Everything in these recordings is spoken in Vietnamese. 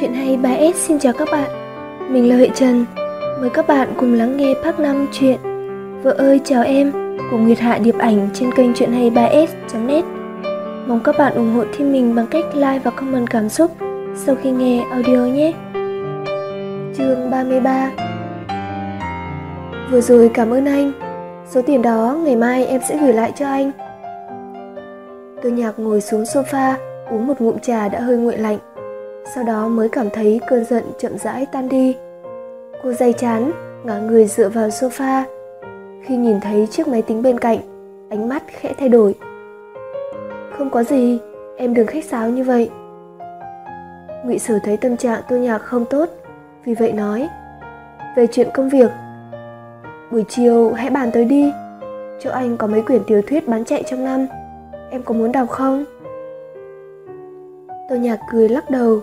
Chuyện hay 3S xin chào các bạn. Mình là Huệ Trần. Mời các bạn cùng lắng nghe part 5 chuyện. Vợ ơi, chào em, của Nguyệt Hạ Điệp Ảnh trên kênh chuyện hay 3S.net Mong các bạn ủng hộ thêm mình bằng cách like và comment cảm xúc sau khi nghe audio nhé. Chương 33 Vừa rồi cảm ơn anh. Số tiền đó ngày mai em sẽ gửi lại cho anh. Tôi nhạc ngồi xuống sofa, uống một ngụm trà đã hơi nguội lạnh sau đó mới cảm thấy cơn giận chậm rãi tan đi. Cô day chán, ngả người dựa vào sofa. Khi nhìn thấy chiếc máy tính bên cạnh, ánh mắt khẽ thay đổi. Không có gì, em đừng khách sáo như vậy. Ngụy sử thấy tâm trạng tô nhạc không tốt, vì vậy nói, về chuyện công việc, buổi chiều hãy bàn tới đi. Chỗ anh có mấy quyển tiểu thuyết bán chạy trong năm, em có muốn đọc không? Tô nhạc cười lắc đầu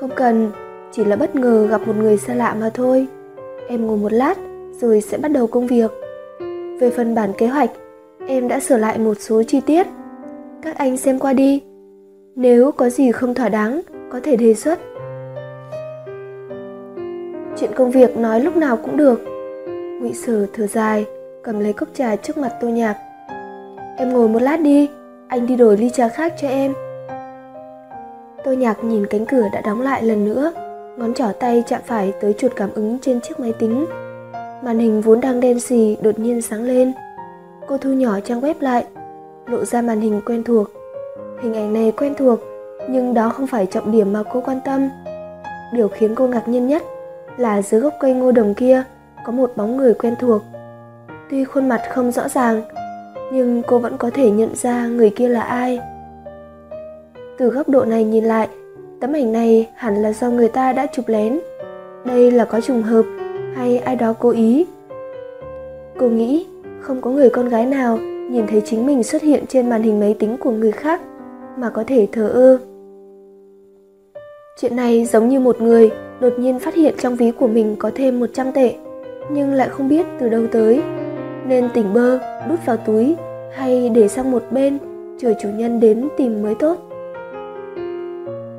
không cần, chỉ là bất ngờ gặp một người xa lạ mà thôi. Em ngồi một lát rồi sẽ bắt đầu công việc. Về phần bản kế hoạch, em đã sửa lại một số chi tiết. Các anh xem qua đi. Nếu có gì không thỏa đáng, có thể đề xuất. Chuyện công việc nói lúc nào cũng được. Ngụy Sở thở dài, cầm lấy cốc trà trước mặt Tô Nhạc. Em ngồi một lát đi, anh đi đổi ly trà khác cho em tôi nhạc nhìn cánh cửa đã đóng lại lần nữa, ngón trỏ tay chạm phải tới chuột cảm ứng trên chiếc máy tính. Màn hình vốn đang đen xì đột nhiên sáng lên. Cô thu nhỏ trang web lại, lộ ra màn hình quen thuộc. Hình ảnh này quen thuộc, nhưng đó không phải trọng điểm mà cô quan tâm. Điều khiến cô ngạc nhiên nhất là dưới gốc cây ngô đồng kia có một bóng người quen thuộc. Tuy khuôn mặt không rõ ràng, nhưng cô vẫn có thể nhận ra người kia là ai. Từ góc độ này nhìn lại, tấm ảnh này hẳn là do người ta đã chụp lén. Đây là có trùng hợp hay ai đó cố ý? Cô nghĩ không có người con gái nào nhìn thấy chính mình xuất hiện trên màn hình máy tính của người khác mà có thể thờ ơ. Chuyện này giống như một người đột nhiên phát hiện trong ví của mình có thêm 100 tệ, nhưng lại không biết từ đâu tới, nên tỉnh bơ đút vào túi hay để sang một bên chờ chủ nhân đến tìm mới tốt.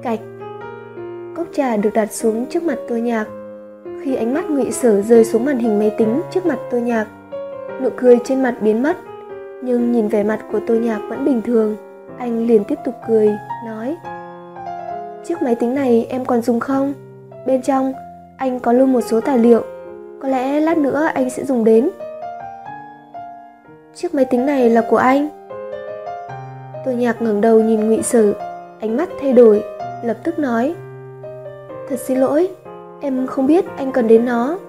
Cạch. Cốc trà được đặt xuống trước mặt tôi nhạc. Khi ánh mắt ngụy sở rơi xuống màn hình máy tính trước mặt tôi nhạc Nụ cười trên mặt biến mất. Nhưng nhìn vẻ mặt của tôi nhạc vẫn bình thường. Anh liền tiếp tục cười, nói Chiếc máy tính này em còn dùng không? Bên trong, anh có lưu một số tài liệu. Có lẽ lát nữa anh sẽ dùng đến. Chiếc máy tính này là của anh. Tôi nhạc ngẩng đầu nhìn ngụy sử Ánh mắt thay đổi lập tức nói, thật xin lỗi, em không biết anh cần đến nó.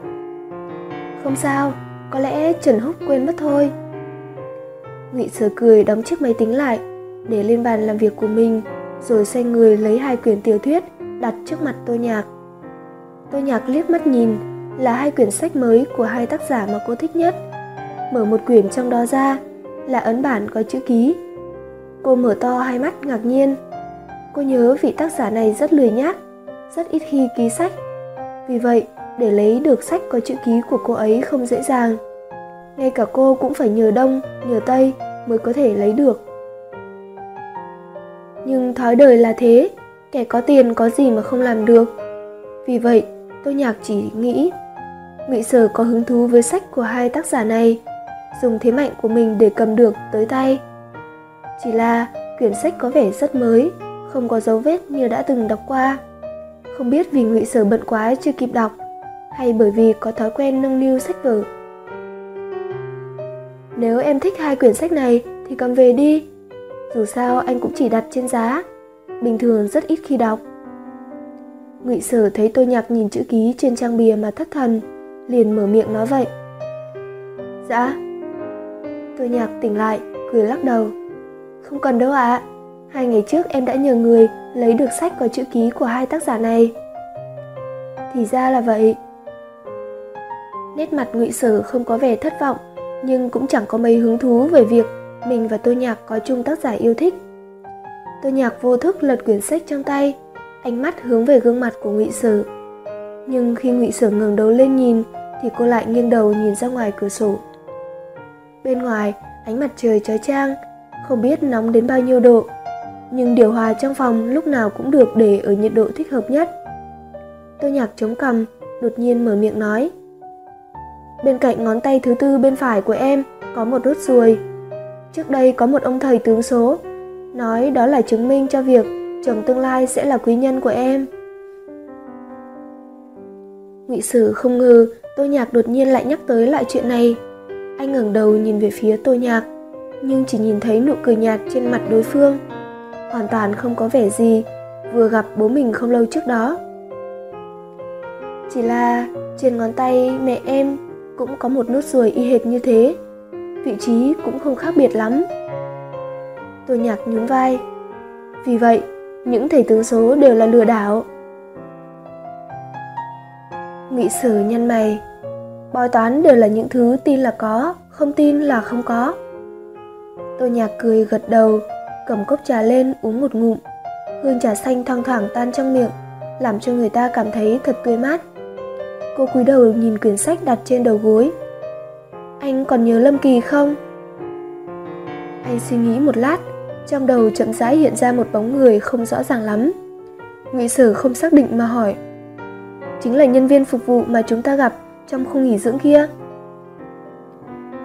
Không sao, có lẽ trần húc quên mất thôi. Ngụy sở cười đóng chiếc máy tính lại, để lên bàn làm việc của mình, rồi xoay người lấy hai quyển tiểu thuyết đặt trước mặt tô nhạc. Tô nhạc liếc mắt nhìn, là hai quyển sách mới của hai tác giả mà cô thích nhất. Mở một quyển trong đó ra, là ấn bản có chữ ký. Cô mở to hai mắt ngạc nhiên. Cô nhớ vị tác giả này rất lười nhác, rất ít khi ký sách. Vì vậy, để lấy được sách có chữ ký của cô ấy không dễ dàng. Ngay cả cô cũng phải nhờ đông, nhờ tây mới có thể lấy được. Nhưng thói đời là thế, kẻ có tiền có gì mà không làm được. Vì vậy, tôi nhạc chỉ nghĩ Ngụy Sở có hứng thú với sách của hai tác giả này, dùng thế mạnh của mình để cầm được tới tay. Chỉ là quyển sách có vẻ rất mới, không có dấu vết như đã từng đọc qua. Không biết vì ngụy sở bận quá chưa kịp đọc, hay bởi vì có thói quen nâng niu sách vở. Nếu em thích hai quyển sách này thì cầm về đi. Dù sao anh cũng chỉ đặt trên giá, bình thường rất ít khi đọc. Ngụy Sở thấy tôi Nhạc nhìn chữ ký trên trang bìa mà thất thần, liền mở miệng nói vậy. Dạ. tôi Nhạc tỉnh lại, cười lắc đầu. Không cần đâu ạ. À. Hai ngày trước em đã nhờ người lấy được sách có chữ ký của hai tác giả này. Thì ra là vậy. Nét mặt ngụy sở không có vẻ thất vọng, nhưng cũng chẳng có mấy hứng thú về việc mình và Tô Nhạc có chung tác giả yêu thích. Tô Nhạc vô thức lật quyển sách trong tay, ánh mắt hướng về gương mặt của ngụy sở. Nhưng khi ngụy sở ngẩng đầu lên nhìn, thì cô lại nghiêng đầu nhìn ra ngoài cửa sổ. Bên ngoài, ánh mặt trời chói chang, không biết nóng đến bao nhiêu độ nhưng điều hòa trong phòng lúc nào cũng được để ở nhiệt độ thích hợp nhất. Tô nhạc chống cằm, đột nhiên mở miệng nói. Bên cạnh ngón tay thứ tư bên phải của em có một đốt ruồi. Trước đây có một ông thầy tướng số, nói đó là chứng minh cho việc chồng tương lai sẽ là quý nhân của em. Ngụy Sử không ngờ Tô Nhạc đột nhiên lại nhắc tới lại chuyện này. Anh ngẩng đầu nhìn về phía Tô Nhạc, nhưng chỉ nhìn thấy nụ cười nhạt trên mặt đối phương. Hoàn toàn không có vẻ gì, vừa gặp bố mình không lâu trước đó. Chỉ là trên ngón tay mẹ em cũng có một nốt ruồi y hệt như thế. Vị trí cũng không khác biệt lắm. Tôi Nhạc nhún vai. Vì vậy, những thầy tướng số đều là lừa đảo. Nghị sử nhân mày Bói toán đều là những thứ tin là có, không tin là không có. Tôi nhạc cười gật đầu, cầm cốc trà lên uống một ngụm. Hương trà xanh thoang thoảng tan trong miệng, làm cho người ta cảm thấy thật tươi mát. Cô cúi đầu nhìn quyển sách đặt trên đầu gối. Anh còn nhớ Lâm Kỳ không? Anh suy nghĩ một lát, trong đầu chậm rãi hiện ra một bóng người không rõ ràng lắm. Ngụy Sở không xác định mà hỏi. Chính là nhân viên phục vụ mà chúng ta gặp trong khu nghỉ dưỡng kia.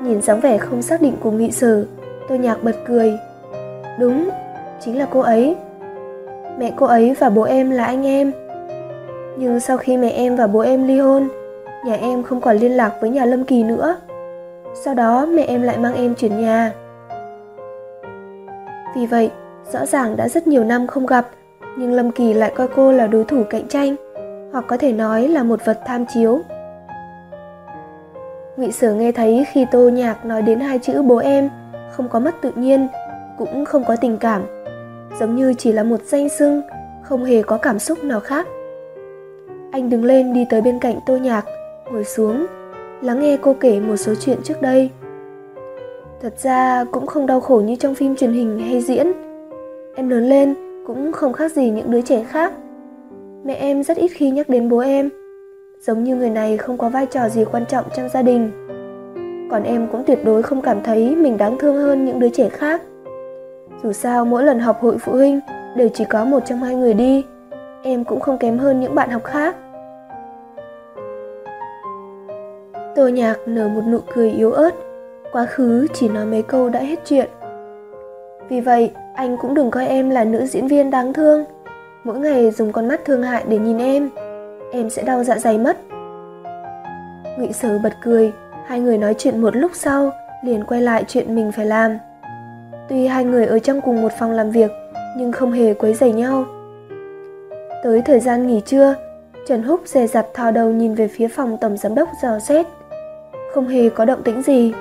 Nhìn dáng vẻ không xác định của Ngụy Sở, tôi nhạc bật cười. Đúng, chính là cô ấy. Mẹ cô ấy và bố em là anh em. Nhưng sau khi mẹ em và bố em ly hôn, nhà em không còn liên lạc với nhà Lâm Kỳ nữa. Sau đó mẹ em lại mang em chuyển nhà. Vì vậy, rõ ràng đã rất nhiều năm không gặp, nhưng Lâm Kỳ lại coi cô là đối thủ cạnh tranh, hoặc có thể nói là một vật tham chiếu. Ngụy Sở nghe thấy khi Tô Nhạc nói đến hai chữ bố em, không có mất tự nhiên, cũng không có tình cảm, giống như chỉ là một danh xưng, không hề có cảm xúc nào khác. Anh đứng lên đi tới bên cạnh Tô Nhạc, ngồi xuống, lắng nghe cô kể một số chuyện trước đây. Thật ra cũng không đau khổ như trong phim truyền hình hay diễn. Em lớn lên cũng không khác gì những đứa trẻ khác. Mẹ em rất ít khi nhắc đến bố em, giống như người này không có vai trò gì quan trọng trong gia đình. Còn em cũng tuyệt đối không cảm thấy mình đáng thương hơn những đứa trẻ khác. Dù sao mỗi lần họp hội phụ huynh đều chỉ có một trong hai người đi, em cũng không kém hơn những bạn học khác. Tô nhạc nở một nụ cười yếu ớt, quá khứ chỉ nói mấy câu đã hết chuyện. Vì vậy, anh cũng đừng coi em là nữ diễn viên đáng thương, mỗi ngày dùng con mắt thương hại để nhìn em em sẽ đau dạ dày mất. Ngụy sở bật cười. Hai người nói chuyện một lúc sau liền quay lại chuyện mình phải làm tuy hai người ở trong cùng một phòng làm việc, nhưng không hề quấy rầy nhau tới thời gian nghỉ trưa, trần húc dè dặt thò đầu nhìn về phía phòng tổng giám đốc dò xét không hề có động tĩnh gì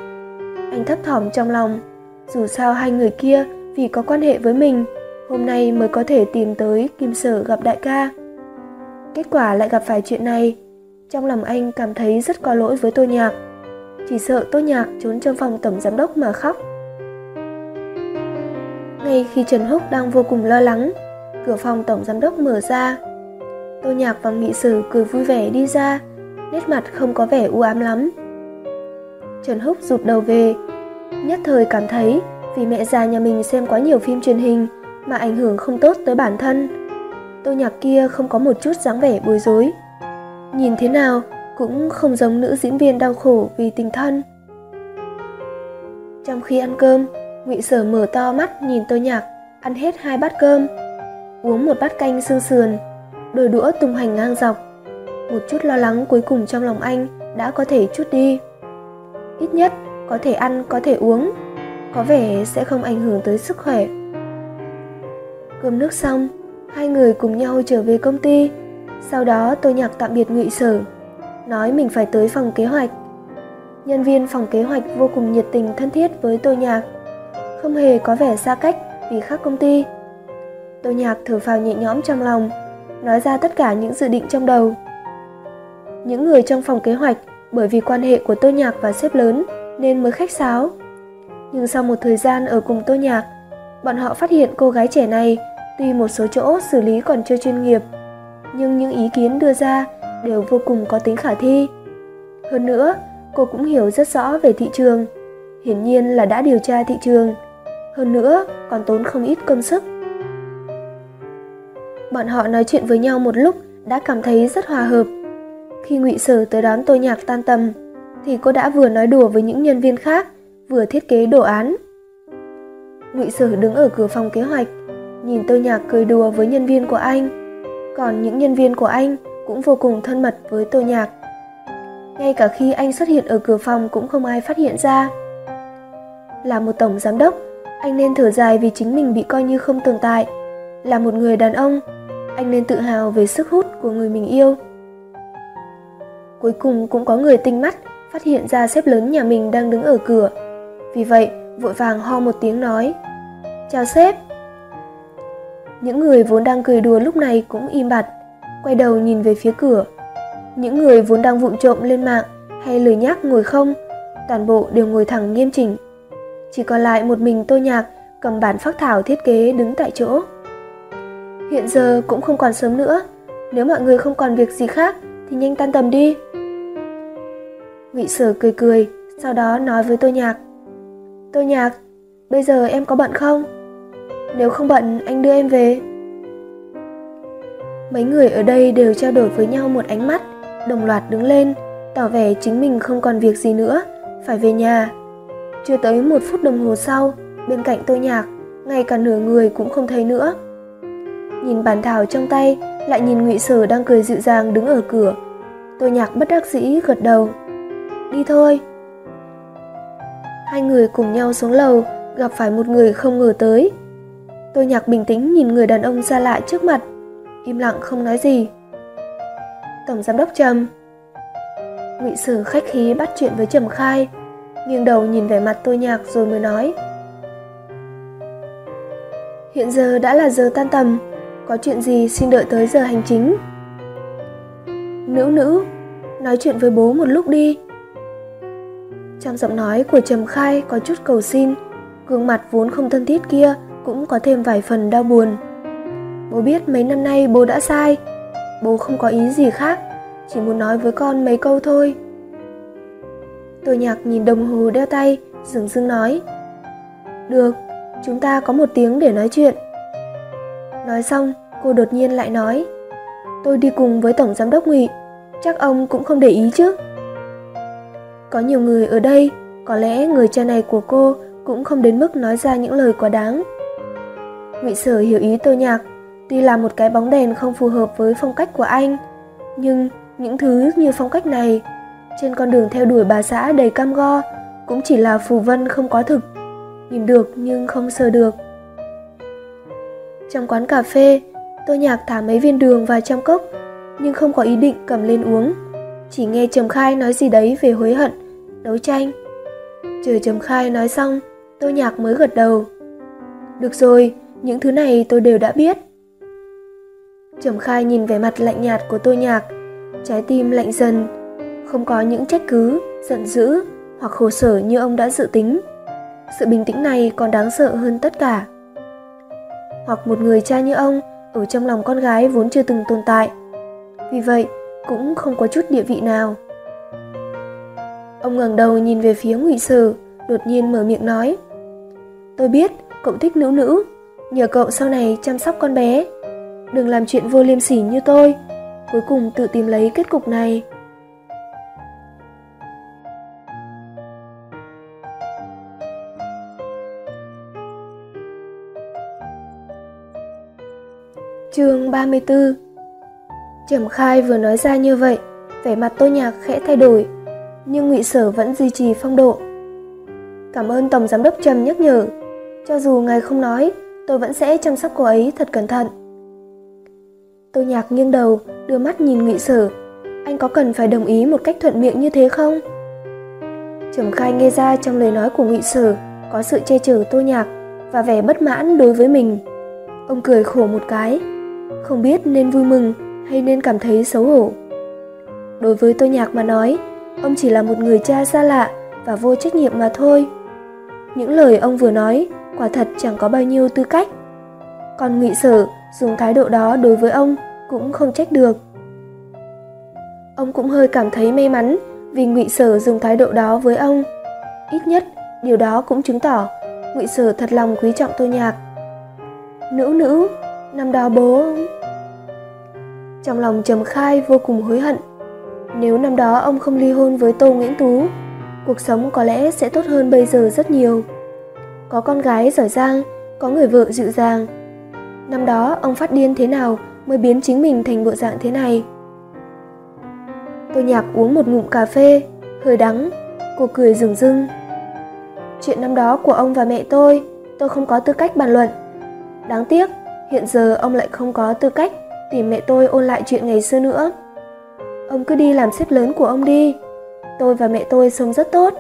anh thấp thỏm trong lòng, dù sao hai người kia vì có quan hệ với mình, hôm nay mới có thể tìm tới kim sở gặp đại ca Kết quả lại gặp phải chuyện này. Trong lòng anh cảm thấy rất có lỗi với Tô Nhạc. Chỉ sợ Tô Nhạc trốn trong phòng tổng giám đốc mà khóc. Ngay khi Trần Húc đang vô cùng lo lắng, cửa phòng tổng giám đốc mở ra. Tô Nhạc và Nghị Sử cười vui vẻ đi ra, nét mặt không có vẻ u ám lắm. Trần Húc rụt đầu về, nhất thời cảm thấy vì mẹ già nhà mình xem quá nhiều phim truyền hình mà ảnh hưởng không tốt tới bản thân Tô nhạc kia không có một chút dáng vẻ bối rối. Nhìn thế nào cũng không giống nữ diễn viên đau khổ vì tình thân. Trong khi ăn cơm, Ngụy Sở mở to mắt nhìn tôi Nhạc ăn hết hai bát cơm, uống một bát canh xương sườn, đôi đũa tung hành ngang dọc. Một chút lo lắng cuối cùng trong lòng anh đã có thể chút đi. Ít nhất có thể ăn, có thể uống, có vẻ sẽ không ảnh hưởng tới sức khỏe. Cơm nước xong, Hai người cùng nhau trở về công ty. Sau đó tôi nhạc tạm biệt ngụy sở, nói mình phải tới phòng kế hoạch. Nhân viên phòng kế hoạch vô cùng nhiệt tình thân thiết với tôi nhạc, không hề có vẻ xa cách vì khác công ty. Tôi nhạc thở phào nhẹ nhõm trong lòng, nói ra tất cả những dự định trong đầu. Những người trong phòng kế hoạch bởi vì quan hệ của tôi nhạc và sếp lớn nên mới khách sáo. Nhưng sau một thời gian ở cùng tôi nhạc, bọn họ phát hiện cô gái trẻ này Tuy một số chỗ xử lý còn chưa chuyên nghiệp, nhưng những ý kiến đưa ra đều vô cùng có tính khả thi. Hơn nữa, cô cũng hiểu rất rõ về thị trường, hiển nhiên là đã điều tra thị trường. Hơn nữa, còn tốn không ít công sức. Bọn họ nói chuyện với nhau một lúc đã cảm thấy rất hòa hợp. Khi Ngụy Sở tới đón tôi Nhạc tan tầm, thì cô đã vừa nói đùa với những nhân viên khác, vừa thiết kế đồ án. Ngụy Sở đứng ở cửa phòng kế hoạch, nhìn tôi Nhạc cười đùa với nhân viên của anh. Còn những nhân viên của anh cũng vô cùng thân mật với tôi Nhạc. Ngay cả khi anh xuất hiện ở cửa phòng cũng không ai phát hiện ra. Là một tổng giám đốc, anh nên thở dài vì chính mình bị coi như không tồn tại. Là một người đàn ông, anh nên tự hào về sức hút của người mình yêu. Cuối cùng cũng có người tinh mắt phát hiện ra sếp lớn nhà mình đang đứng ở cửa. Vì vậy, vội vàng ho một tiếng nói Chào sếp Những người vốn đang cười đùa lúc này cũng im bặt Quay đầu nhìn về phía cửa Những người vốn đang vụng trộm lên mạng Hay lười nhác ngồi không Toàn bộ đều ngồi thẳng nghiêm chỉnh chỉ còn lại một mình tô nhạc Cầm bản phác thảo thiết kế đứng tại chỗ Hiện giờ cũng không còn sớm nữa Nếu mọi người không còn việc gì khác Thì nhanh tan tầm đi Ngụy Sở cười cười, sau đó nói với Tô Nhạc. Tô Nhạc, bây giờ em có bận không? Nếu không bận, anh đưa em về. Mấy người ở đây đều trao đổi với nhau một ánh mắt, đồng loạt đứng lên, tỏ vẻ chính mình không còn việc gì nữa, phải về nhà. Chưa tới một phút đồng hồ sau, bên cạnh tôi Nhạc, ngay cả nửa người cũng không thấy nữa. Nhìn bản thảo trong tay, lại nhìn Ngụy Sở đang cười dịu dàng đứng ở cửa. tôi Nhạc bất đắc dĩ gật đầu đi thôi. Hai người cùng nhau xuống lầu, gặp phải một người không ngờ tới. Tôi nhạc bình tĩnh nhìn người đàn ông xa lạ trước mặt, im lặng không nói gì. Tổng giám đốc Trầm Ngụy Sử khách khí bắt chuyện với Trầm Khai, nghiêng đầu nhìn vẻ mặt tôi nhạc rồi mới nói. Hiện giờ đã là giờ tan tầm, có chuyện gì xin đợi tới giờ hành chính. Nữ nữ, nói chuyện với bố một lúc đi. Trong giọng nói của Trầm Khai có chút cầu xin, gương mặt vốn không thân thiết kia cũng có thêm vài phần đau buồn. Bố biết mấy năm nay bố đã sai, bố không có ý gì khác, chỉ muốn nói với con mấy câu thôi. Tô nhạc nhìn đồng hồ đeo tay, dừng dưng nói. Được, chúng ta có một tiếng để nói chuyện. Nói xong, cô đột nhiên lại nói. Tôi đi cùng với Tổng Giám đốc Ngụy, chắc ông cũng không để ý chứ. Có nhiều người ở đây, có lẽ người cha này của cô cũng không đến mức nói ra những lời quá đáng. Ngụy Sở hiểu ý Tô Nhạc, tuy là một cái bóng đèn không phù hợp với phong cách của anh, nhưng những thứ như phong cách này trên con đường theo đuổi bà xã đầy cam go cũng chỉ là phù vân không có thực, nhìn được nhưng không sờ được. Trong quán cà phê, tôi Nhạc thả mấy viên đường vào trong cốc, nhưng không có ý định cầm lên uống. Chỉ nghe Trầm Khai nói gì đấy về hối hận đấu tranh. Chờ Trầm Khai nói xong, tôi Nhạc mới gật đầu. Được rồi, những thứ này tôi đều đã biết. Trầm Khai nhìn vẻ mặt lạnh nhạt của tôi Nhạc, trái tim lạnh dần, không có những trách cứ, giận dữ hoặc khổ sở như ông đã dự tính. Sự bình tĩnh này còn đáng sợ hơn tất cả. Hoặc một người cha như ông ở trong lòng con gái vốn chưa từng tồn tại. Vì vậy, cũng không có chút địa vị nào. Ông ngẩng đầu nhìn về phía Ngụy Sử, đột nhiên mở miệng nói: "Tôi biết cậu thích nữ nữ, nhờ cậu sau này chăm sóc con bé. Đừng làm chuyện vô liêm sỉ như tôi, cuối cùng tự tìm lấy kết cục này." Chương 34 Trầm Khai vừa nói ra như vậy, vẻ mặt Tô Nhạc khẽ thay đổi, nhưng ngụy sở vẫn duy trì phong độ. Cảm ơn tổng giám đốc trầm nhắc nhở cho dù ngài không nói tôi vẫn sẽ chăm sóc cô ấy thật cẩn thận. Tô nhạc nghiêng đầu đưa mắt nhìn ngụy sở. Anh có cần phải đồng ý một cách thuận miệng như thế không? Trầm khai nghe ra trong lời nói của ngụy sở có sự che chở tô nhạc và vẻ bất mãn đối với mình. Ông cười khổ một cái không biết nên vui mừng hay nên cảm thấy xấu hổ. Đối với tôi nhạc mà nói, ông chỉ là một người cha xa lạ và vô trách nhiệm mà thôi. Những lời ông vừa nói quả thật chẳng có bao nhiêu tư cách. Còn ngụy sở dùng thái độ đó đối với ông cũng không trách được. Ông cũng hơi cảm thấy may mắn vì ngụy sở dùng thái độ đó với ông. Ít nhất, điều đó cũng chứng tỏ ngụy sở thật lòng quý trọng tôi nhạc. Nữ nữ năm đó bố Trong lòng Trầm Khai vô cùng hối hận. Nếu năm đó ông không ly hôn với Tô Nguyễn Tú, cuộc sống có lẽ sẽ tốt hơn bây giờ rất nhiều. Có con gái giỏi giang, có người vợ dịu dàng. Năm đó ông phát điên thế nào mới biến chính mình thành bộ dạng thế này? tôi Nhạc uống một ngụm cà phê, hơi đắng, cô cười rừng rưng. Chuyện năm đó của ông và mẹ tôi, tôi không có tư cách bàn luận. Đáng tiếc, hiện giờ ông lại không có tư cách tìm mẹ tôi ôn lại chuyện ngày xưa nữa. Ông cứ đi làm xếp lớn của ông đi. Tôi và mẹ tôi sống rất tốt.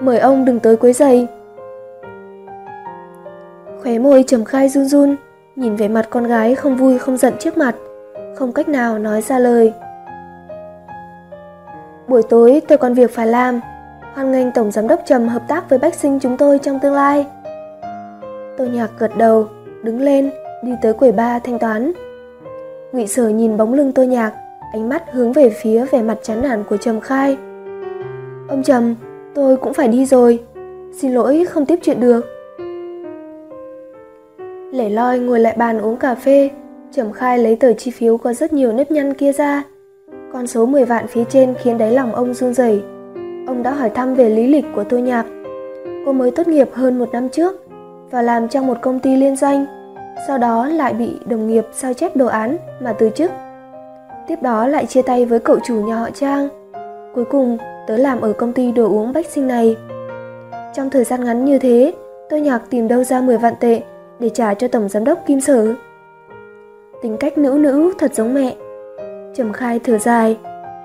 Mời ông đừng tới quấy giày. Khóe môi trầm khai run run, nhìn về mặt con gái không vui không giận trước mặt, không cách nào nói ra lời. Buổi tối tôi còn việc phải làm, hoan nghênh Tổng Giám đốc Trầm hợp tác với Bách Sinh chúng tôi trong tương lai. tôi Nhạc gật đầu, đứng lên, đi tới quầy ba thanh toán. Ngụy Sở nhìn bóng lưng Tô Nhạc, ánh mắt hướng về phía vẻ mặt chán nản của Trầm Khai. Ông Trầm, tôi cũng phải đi rồi, xin lỗi không tiếp chuyện được. Lẻ loi ngồi lại bàn uống cà phê, Trầm Khai lấy tờ chi phiếu có rất nhiều nếp nhăn kia ra. Con số 10 vạn phía trên khiến đáy lòng ông run rẩy. Ông đã hỏi thăm về lý lịch của Tô Nhạc. Cô mới tốt nghiệp hơn một năm trước và làm trong một công ty liên doanh, sau đó lại bị đồng nghiệp sao chép đồ án mà từ chức. Tiếp đó lại chia tay với cậu chủ nhà họ Trang. Cuối cùng, tớ làm ở công ty đồ uống bách sinh này. Trong thời gian ngắn như thế, tôi nhạc tìm đâu ra 10 vạn tệ để trả cho tổng giám đốc Kim Sở. Tính cách nữ nữ thật giống mẹ. Trầm khai thở dài,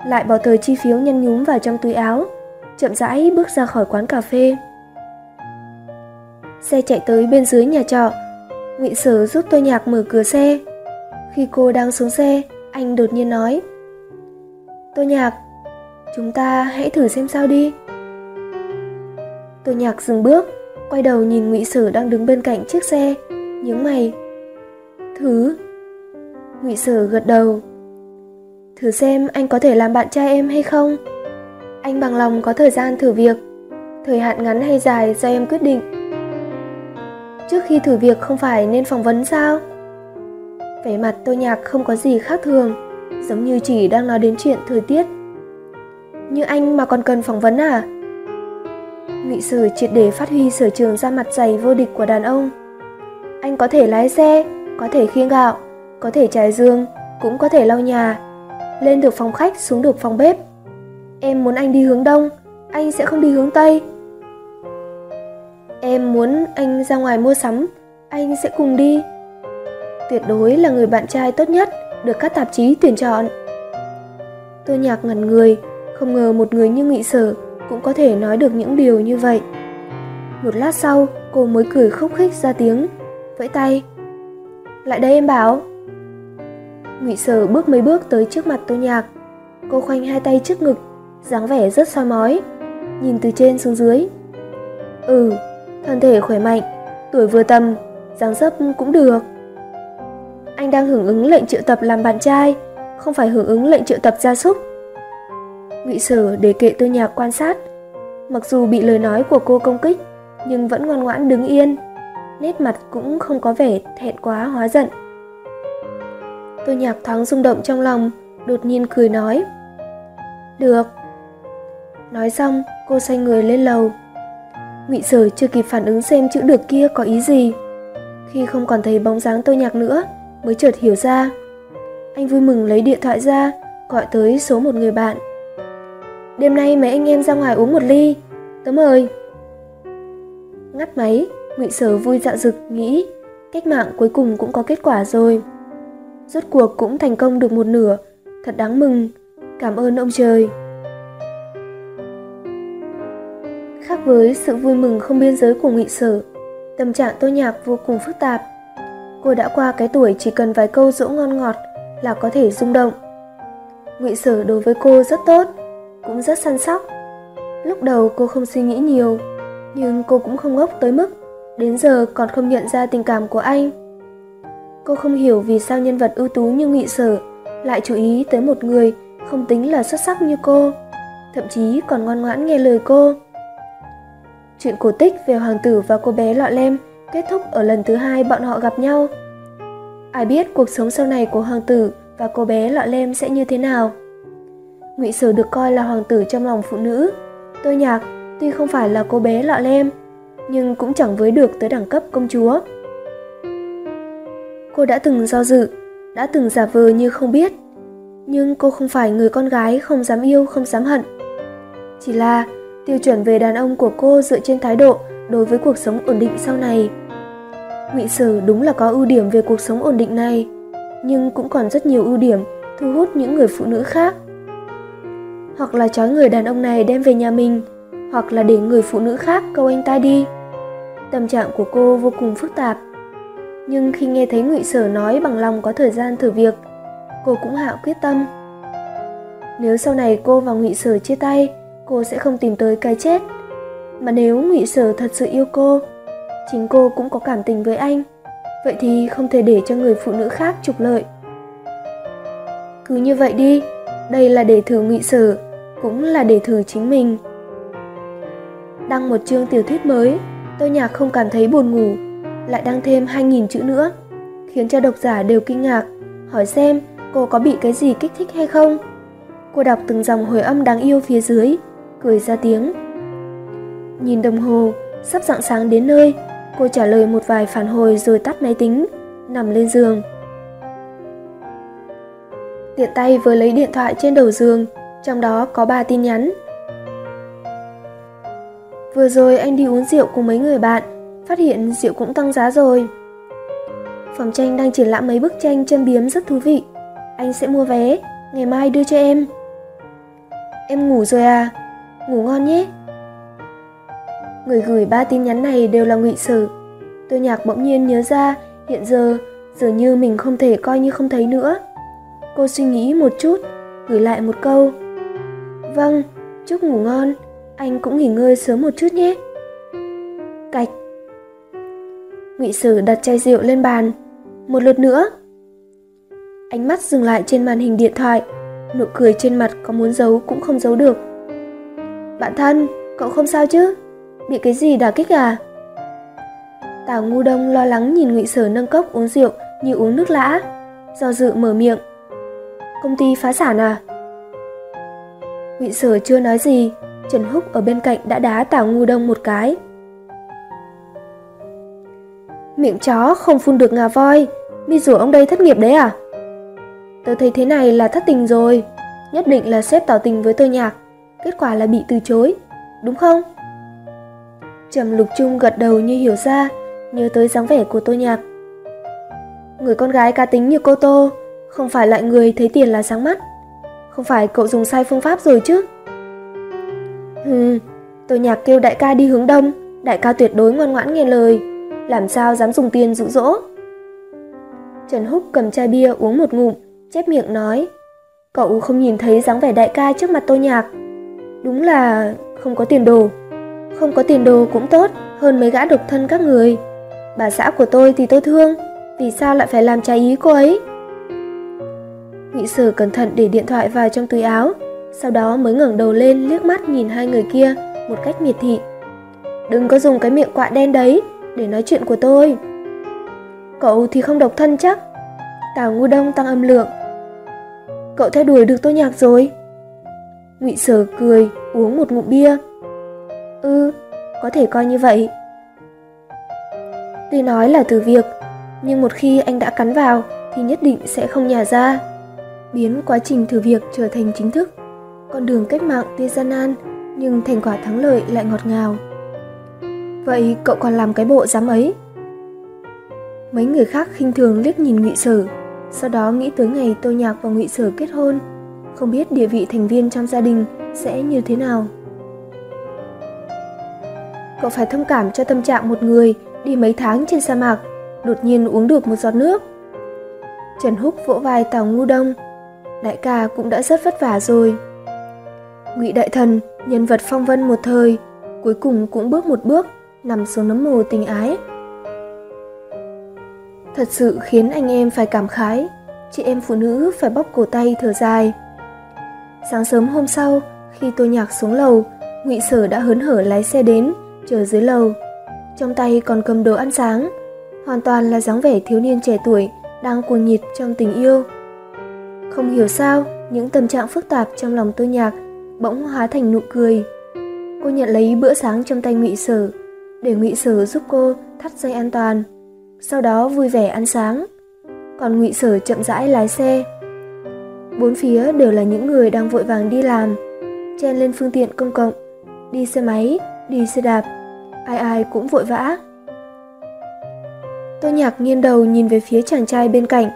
lại bỏ tờ chi phiếu nhăn nhúm vào trong túi áo, chậm rãi bước ra khỏi quán cà phê. Xe chạy tới bên dưới nhà trọ, Ngụy Sở giúp tôi nhạc mở cửa xe. Khi cô đang xuống xe, anh đột nhiên nói "Tôi Nhạc, chúng ta hãy thử xem sao đi. Tôi Nhạc dừng bước, quay đầu nhìn Ngụy Sở đang đứng bên cạnh chiếc xe, nhướng mày. Thử. Ngụy Sở gật đầu. Thử xem anh có thể làm bạn trai em hay không. Anh bằng lòng có thời gian thử việc, thời hạn ngắn hay dài do em quyết định. Trước khi thử việc không phải nên phỏng vấn sao? Vẻ mặt Tô Nhạc không có gì khác thường, giống như chỉ đang nói đến chuyện thời tiết. Như anh mà còn cần phỏng vấn à? Ngụy sử triệt để phát huy sở trường ra mặt dày vô địch của đàn ông. Anh có thể lái xe, có thể khiêng gạo, có thể trải giường, cũng có thể lau nhà. Lên được phòng khách, xuống được phòng bếp. Em muốn anh đi hướng đông, anh sẽ không đi hướng tây. Em muốn anh ra ngoài mua sắm, anh sẽ cùng đi tuyệt đối là người bạn trai tốt nhất được các tạp chí tuyển chọn. Tôi nhạc ngẩn người, không ngờ một người như nghị sở cũng có thể nói được những điều như vậy. Một lát sau, cô mới cười khúc khích ra tiếng, vẫy tay. Lại đây em bảo. Ngụy Sở bước mấy bước tới trước mặt Tô Nhạc. Cô khoanh hai tay trước ngực, dáng vẻ rất soi mói, nhìn từ trên xuống dưới. Ừ, thân thể khỏe mạnh, tuổi vừa tầm, dáng dấp cũng được anh đang hưởng ứng lệnh triệu tập làm bạn trai, không phải hưởng ứng lệnh triệu tập gia súc. Ngụy Sở để kệ tôi nhạc quan sát, mặc dù bị lời nói của cô công kích, nhưng vẫn ngoan ngoãn đứng yên, nét mặt cũng không có vẻ thẹn quá hóa giận. Tôi nhạc thoáng rung động trong lòng, đột nhiên cười nói. Được. Nói xong, cô xoay người lên lầu. Ngụy Sở chưa kịp phản ứng xem chữ được kia có ý gì. Khi không còn thấy bóng dáng tôi nhạc nữa, mới chợt hiểu ra. Anh vui mừng lấy điện thoại ra, gọi tới số một người bạn. Đêm nay mấy anh em ra ngoài uống một ly, tớ mời. Ngắt máy, ngụy sở vui dạo dực nghĩ, cách mạng cuối cùng cũng có kết quả rồi. Rốt cuộc cũng thành công được một nửa, thật đáng mừng, cảm ơn ông trời. Khác với sự vui mừng không biên giới của ngụy sở, tâm trạng tô nhạc vô cùng phức tạp. Cô đã qua cái tuổi chỉ cần vài câu dỗ ngon ngọt là có thể rung động. Ngụy Sở đối với cô rất tốt, cũng rất săn sóc. Lúc đầu cô không suy nghĩ nhiều, nhưng cô cũng không ngốc tới mức đến giờ còn không nhận ra tình cảm của anh. Cô không hiểu vì sao nhân vật ưu tú như Ngụy Sở lại chú ý tới một người không tính là xuất sắc như cô, thậm chí còn ngoan ngoãn nghe lời cô. Chuyện cổ tích về hoàng tử và cô bé lọ lem kết thúc ở lần thứ hai bọn họ gặp nhau. Ai biết cuộc sống sau này của hoàng tử và cô bé lọ lem sẽ như thế nào. Ngụy Sở được coi là hoàng tử trong lòng phụ nữ. Tôi nhạc tuy không phải là cô bé lọ lem, nhưng cũng chẳng với được tới đẳng cấp công chúa. Cô đã từng do dự, đã từng giả vờ như không biết, nhưng cô không phải người con gái không dám yêu, không dám hận. Chỉ là tiêu chuẩn về đàn ông của cô dựa trên thái độ đối với cuộc sống ổn định sau này. Ngụy Sở đúng là có ưu điểm về cuộc sống ổn định này, nhưng cũng còn rất nhiều ưu điểm thu hút những người phụ nữ khác. Hoặc là trói người đàn ông này đem về nhà mình, hoặc là để người phụ nữ khác câu anh ta đi. Tâm trạng của cô vô cùng phức tạp. Nhưng khi nghe thấy Ngụy Sở nói bằng lòng có thời gian thử việc, cô cũng hạ quyết tâm. Nếu sau này cô và Ngụy Sở chia tay, cô sẽ không tìm tới cái chết. Mà nếu Ngụy Sở thật sự yêu cô, chính cô cũng có cảm tình với anh, vậy thì không thể để cho người phụ nữ khác trục lợi. Cứ như vậy đi, đây là để thử Ngụy Sở, cũng là để thử chính mình. Đăng một chương tiểu thuyết mới, tôi nhạc không cảm thấy buồn ngủ, lại đăng thêm 2.000 chữ nữa, khiến cho độc giả đều kinh ngạc, hỏi xem cô có bị cái gì kích thích hay không. Cô đọc từng dòng hồi âm đáng yêu phía dưới, cười ra tiếng. Nhìn đồng hồ, sắp rạng sáng đến nơi, cô trả lời một vài phản hồi rồi tắt máy tính, nằm lên giường. Tiện tay vừa lấy điện thoại trên đầu giường, trong đó có ba tin nhắn. Vừa rồi anh đi uống rượu cùng mấy người bạn, phát hiện rượu cũng tăng giá rồi. Phòng tranh đang triển lãm mấy bức tranh chân biếm rất thú vị. Anh sẽ mua vé, ngày mai đưa cho em. Em ngủ rồi à? Ngủ ngon nhé. Người gửi ba tin nhắn này đều là ngụy sử. Tôi nhạc bỗng nhiên nhớ ra, hiện giờ, dường như mình không thể coi như không thấy nữa. Cô suy nghĩ một chút, gửi lại một câu. Vâng, chúc ngủ ngon, anh cũng nghỉ ngơi sớm một chút nhé. Cạch. Ngụy Sử đặt chai rượu lên bàn, một lượt nữa. Ánh mắt dừng lại trên màn hình điện thoại, nụ cười trên mặt có muốn giấu cũng không giấu được. Bạn thân, cậu không sao chứ? Bị cái gì đả kích à? Tào Ngu Đông lo lắng nhìn Ngụy Sở nâng cốc uống rượu như uống nước lã, do dự mở miệng. Công ty phá sản à? Ngụy Sở chưa nói gì, Trần Húc ở bên cạnh đã đá Tào Ngu Đông một cái. Miệng chó không phun được ngà voi, mi rủ ông đây thất nghiệp đấy à? Tớ thấy thế này là thất tình rồi, nhất định là sếp tỏ tình với tôi nhạc, kết quả là bị từ chối, đúng không? Trầm lục trung gật đầu như hiểu ra, nhớ tới dáng vẻ của tô nhạc. Người con gái cá tính như cô Tô, không phải loại người thấy tiền là sáng mắt. Không phải cậu dùng sai phương pháp rồi chứ? Hừ, tô nhạc kêu đại ca đi hướng đông, đại ca tuyệt đối ngoan ngoãn nghe lời, làm sao dám dùng tiền dụ dỗ. Trần Húc cầm chai bia uống một ngụm, chép miệng nói. Cậu không nhìn thấy dáng vẻ đại ca trước mặt tô nhạc. Đúng là không có tiền đồ. Không có tiền đồ cũng tốt hơn mấy gã độc thân các người. Bà xã của tôi thì tôi thương, vì sao lại phải làm trái ý cô ấy? Nghị sở cẩn thận để điện thoại vào trong túi áo, sau đó mới ngẩng đầu lên liếc mắt nhìn hai người kia một cách miệt thị. Đừng có dùng cái miệng quạ đen đấy để nói chuyện của tôi. Cậu thì không độc thân chắc. Tào Ngu Đông tăng âm lượng. Cậu theo đuổi được tôi nhạc rồi. Ngụy Sở cười, uống một ngụm bia. Ừ, có thể coi như vậy. Tuy nói là từ việc, nhưng một khi anh đã cắn vào thì nhất định sẽ không nhả ra. Biến quá trình thử việc trở thành chính thức. Con đường cách mạng tuy gian nan, nhưng thành quả thắng lợi lại ngọt ngào. Vậy cậu còn làm cái bộ dám ấy? Mấy người khác khinh thường liếc nhìn Ngụy Sở, sau đó nghĩ tới ngày Tô Nhạc và Ngụy Sở kết hôn, không biết địa vị thành viên trong gia đình sẽ như thế nào. Cậu phải thông cảm cho tâm trạng một người đi mấy tháng trên sa mạc, đột nhiên uống được một giọt nước. Trần Húc vỗ vai Tào Ngu Đông, đại ca cũng đã rất vất vả rồi. Ngụy Đại Thần, nhân vật phong vân một thời, cuối cùng cũng bước một bước, nằm xuống nấm mồ tình ái. Thật sự khiến anh em phải cảm khái, chị em phụ nữ phải bóc cổ tay thở dài. Sáng sớm hôm sau, khi tôi nhạc xuống lầu, Ngụy Sở đã hớn hở lái xe đến, chờ dưới lầu. Trong tay còn cầm đồ ăn sáng, hoàn toàn là dáng vẻ thiếu niên trẻ tuổi đang cuồng nhiệt trong tình yêu. Không hiểu sao, những tâm trạng phức tạp trong lòng tôi nhạc bỗng hóa thành nụ cười. Cô nhận lấy bữa sáng trong tay ngụy Sở, để ngụy Sở giúp cô thắt dây an toàn. Sau đó vui vẻ ăn sáng. Còn ngụy Sở chậm rãi lái xe. Bốn phía đều là những người đang vội vàng đi làm, chen lên phương tiện công cộng, đi xe máy, đi xe đạp, ai ai cũng vội vã. Tô nhạc nghiêng đầu nhìn về phía chàng trai bên cạnh,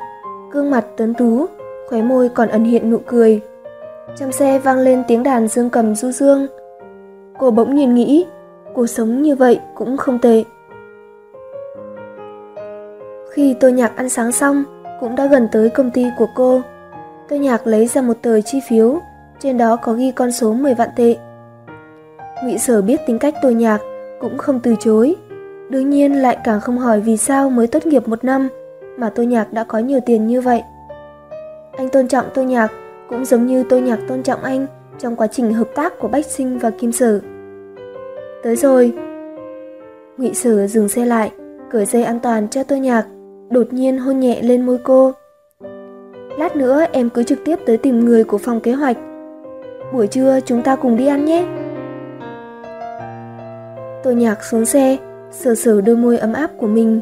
gương mặt tuấn tú, khóe môi còn ẩn hiện nụ cười. Trong xe vang lên tiếng đàn dương cầm du dương. Cô bỗng nhiên nghĩ, cuộc sống như vậy cũng không tệ. Khi Tô Nhạc ăn sáng xong, cũng đã gần tới công ty của cô tôi Nhạc lấy ra một tờ chi phiếu, trên đó có ghi con số 10 vạn tệ. Ngụy Sở biết tính cách tôi Nhạc, cũng không từ chối. Đương nhiên lại càng không hỏi vì sao mới tốt nghiệp một năm mà tôi Nhạc đã có nhiều tiền như vậy. Anh tôn trọng tôi Nhạc cũng giống như tôi Nhạc tôn trọng anh trong quá trình hợp tác của Bách Sinh và Kim Sở. Tới rồi. Ngụy Sở dừng xe lại, cởi dây an toàn cho tôi Nhạc, đột nhiên hôn nhẹ lên môi cô. Lát nữa em cứ trực tiếp tới tìm người của phòng kế hoạch. Buổi trưa chúng ta cùng đi ăn nhé. Tô Nhạc xuống xe, sờ sờ đôi môi ấm áp của mình.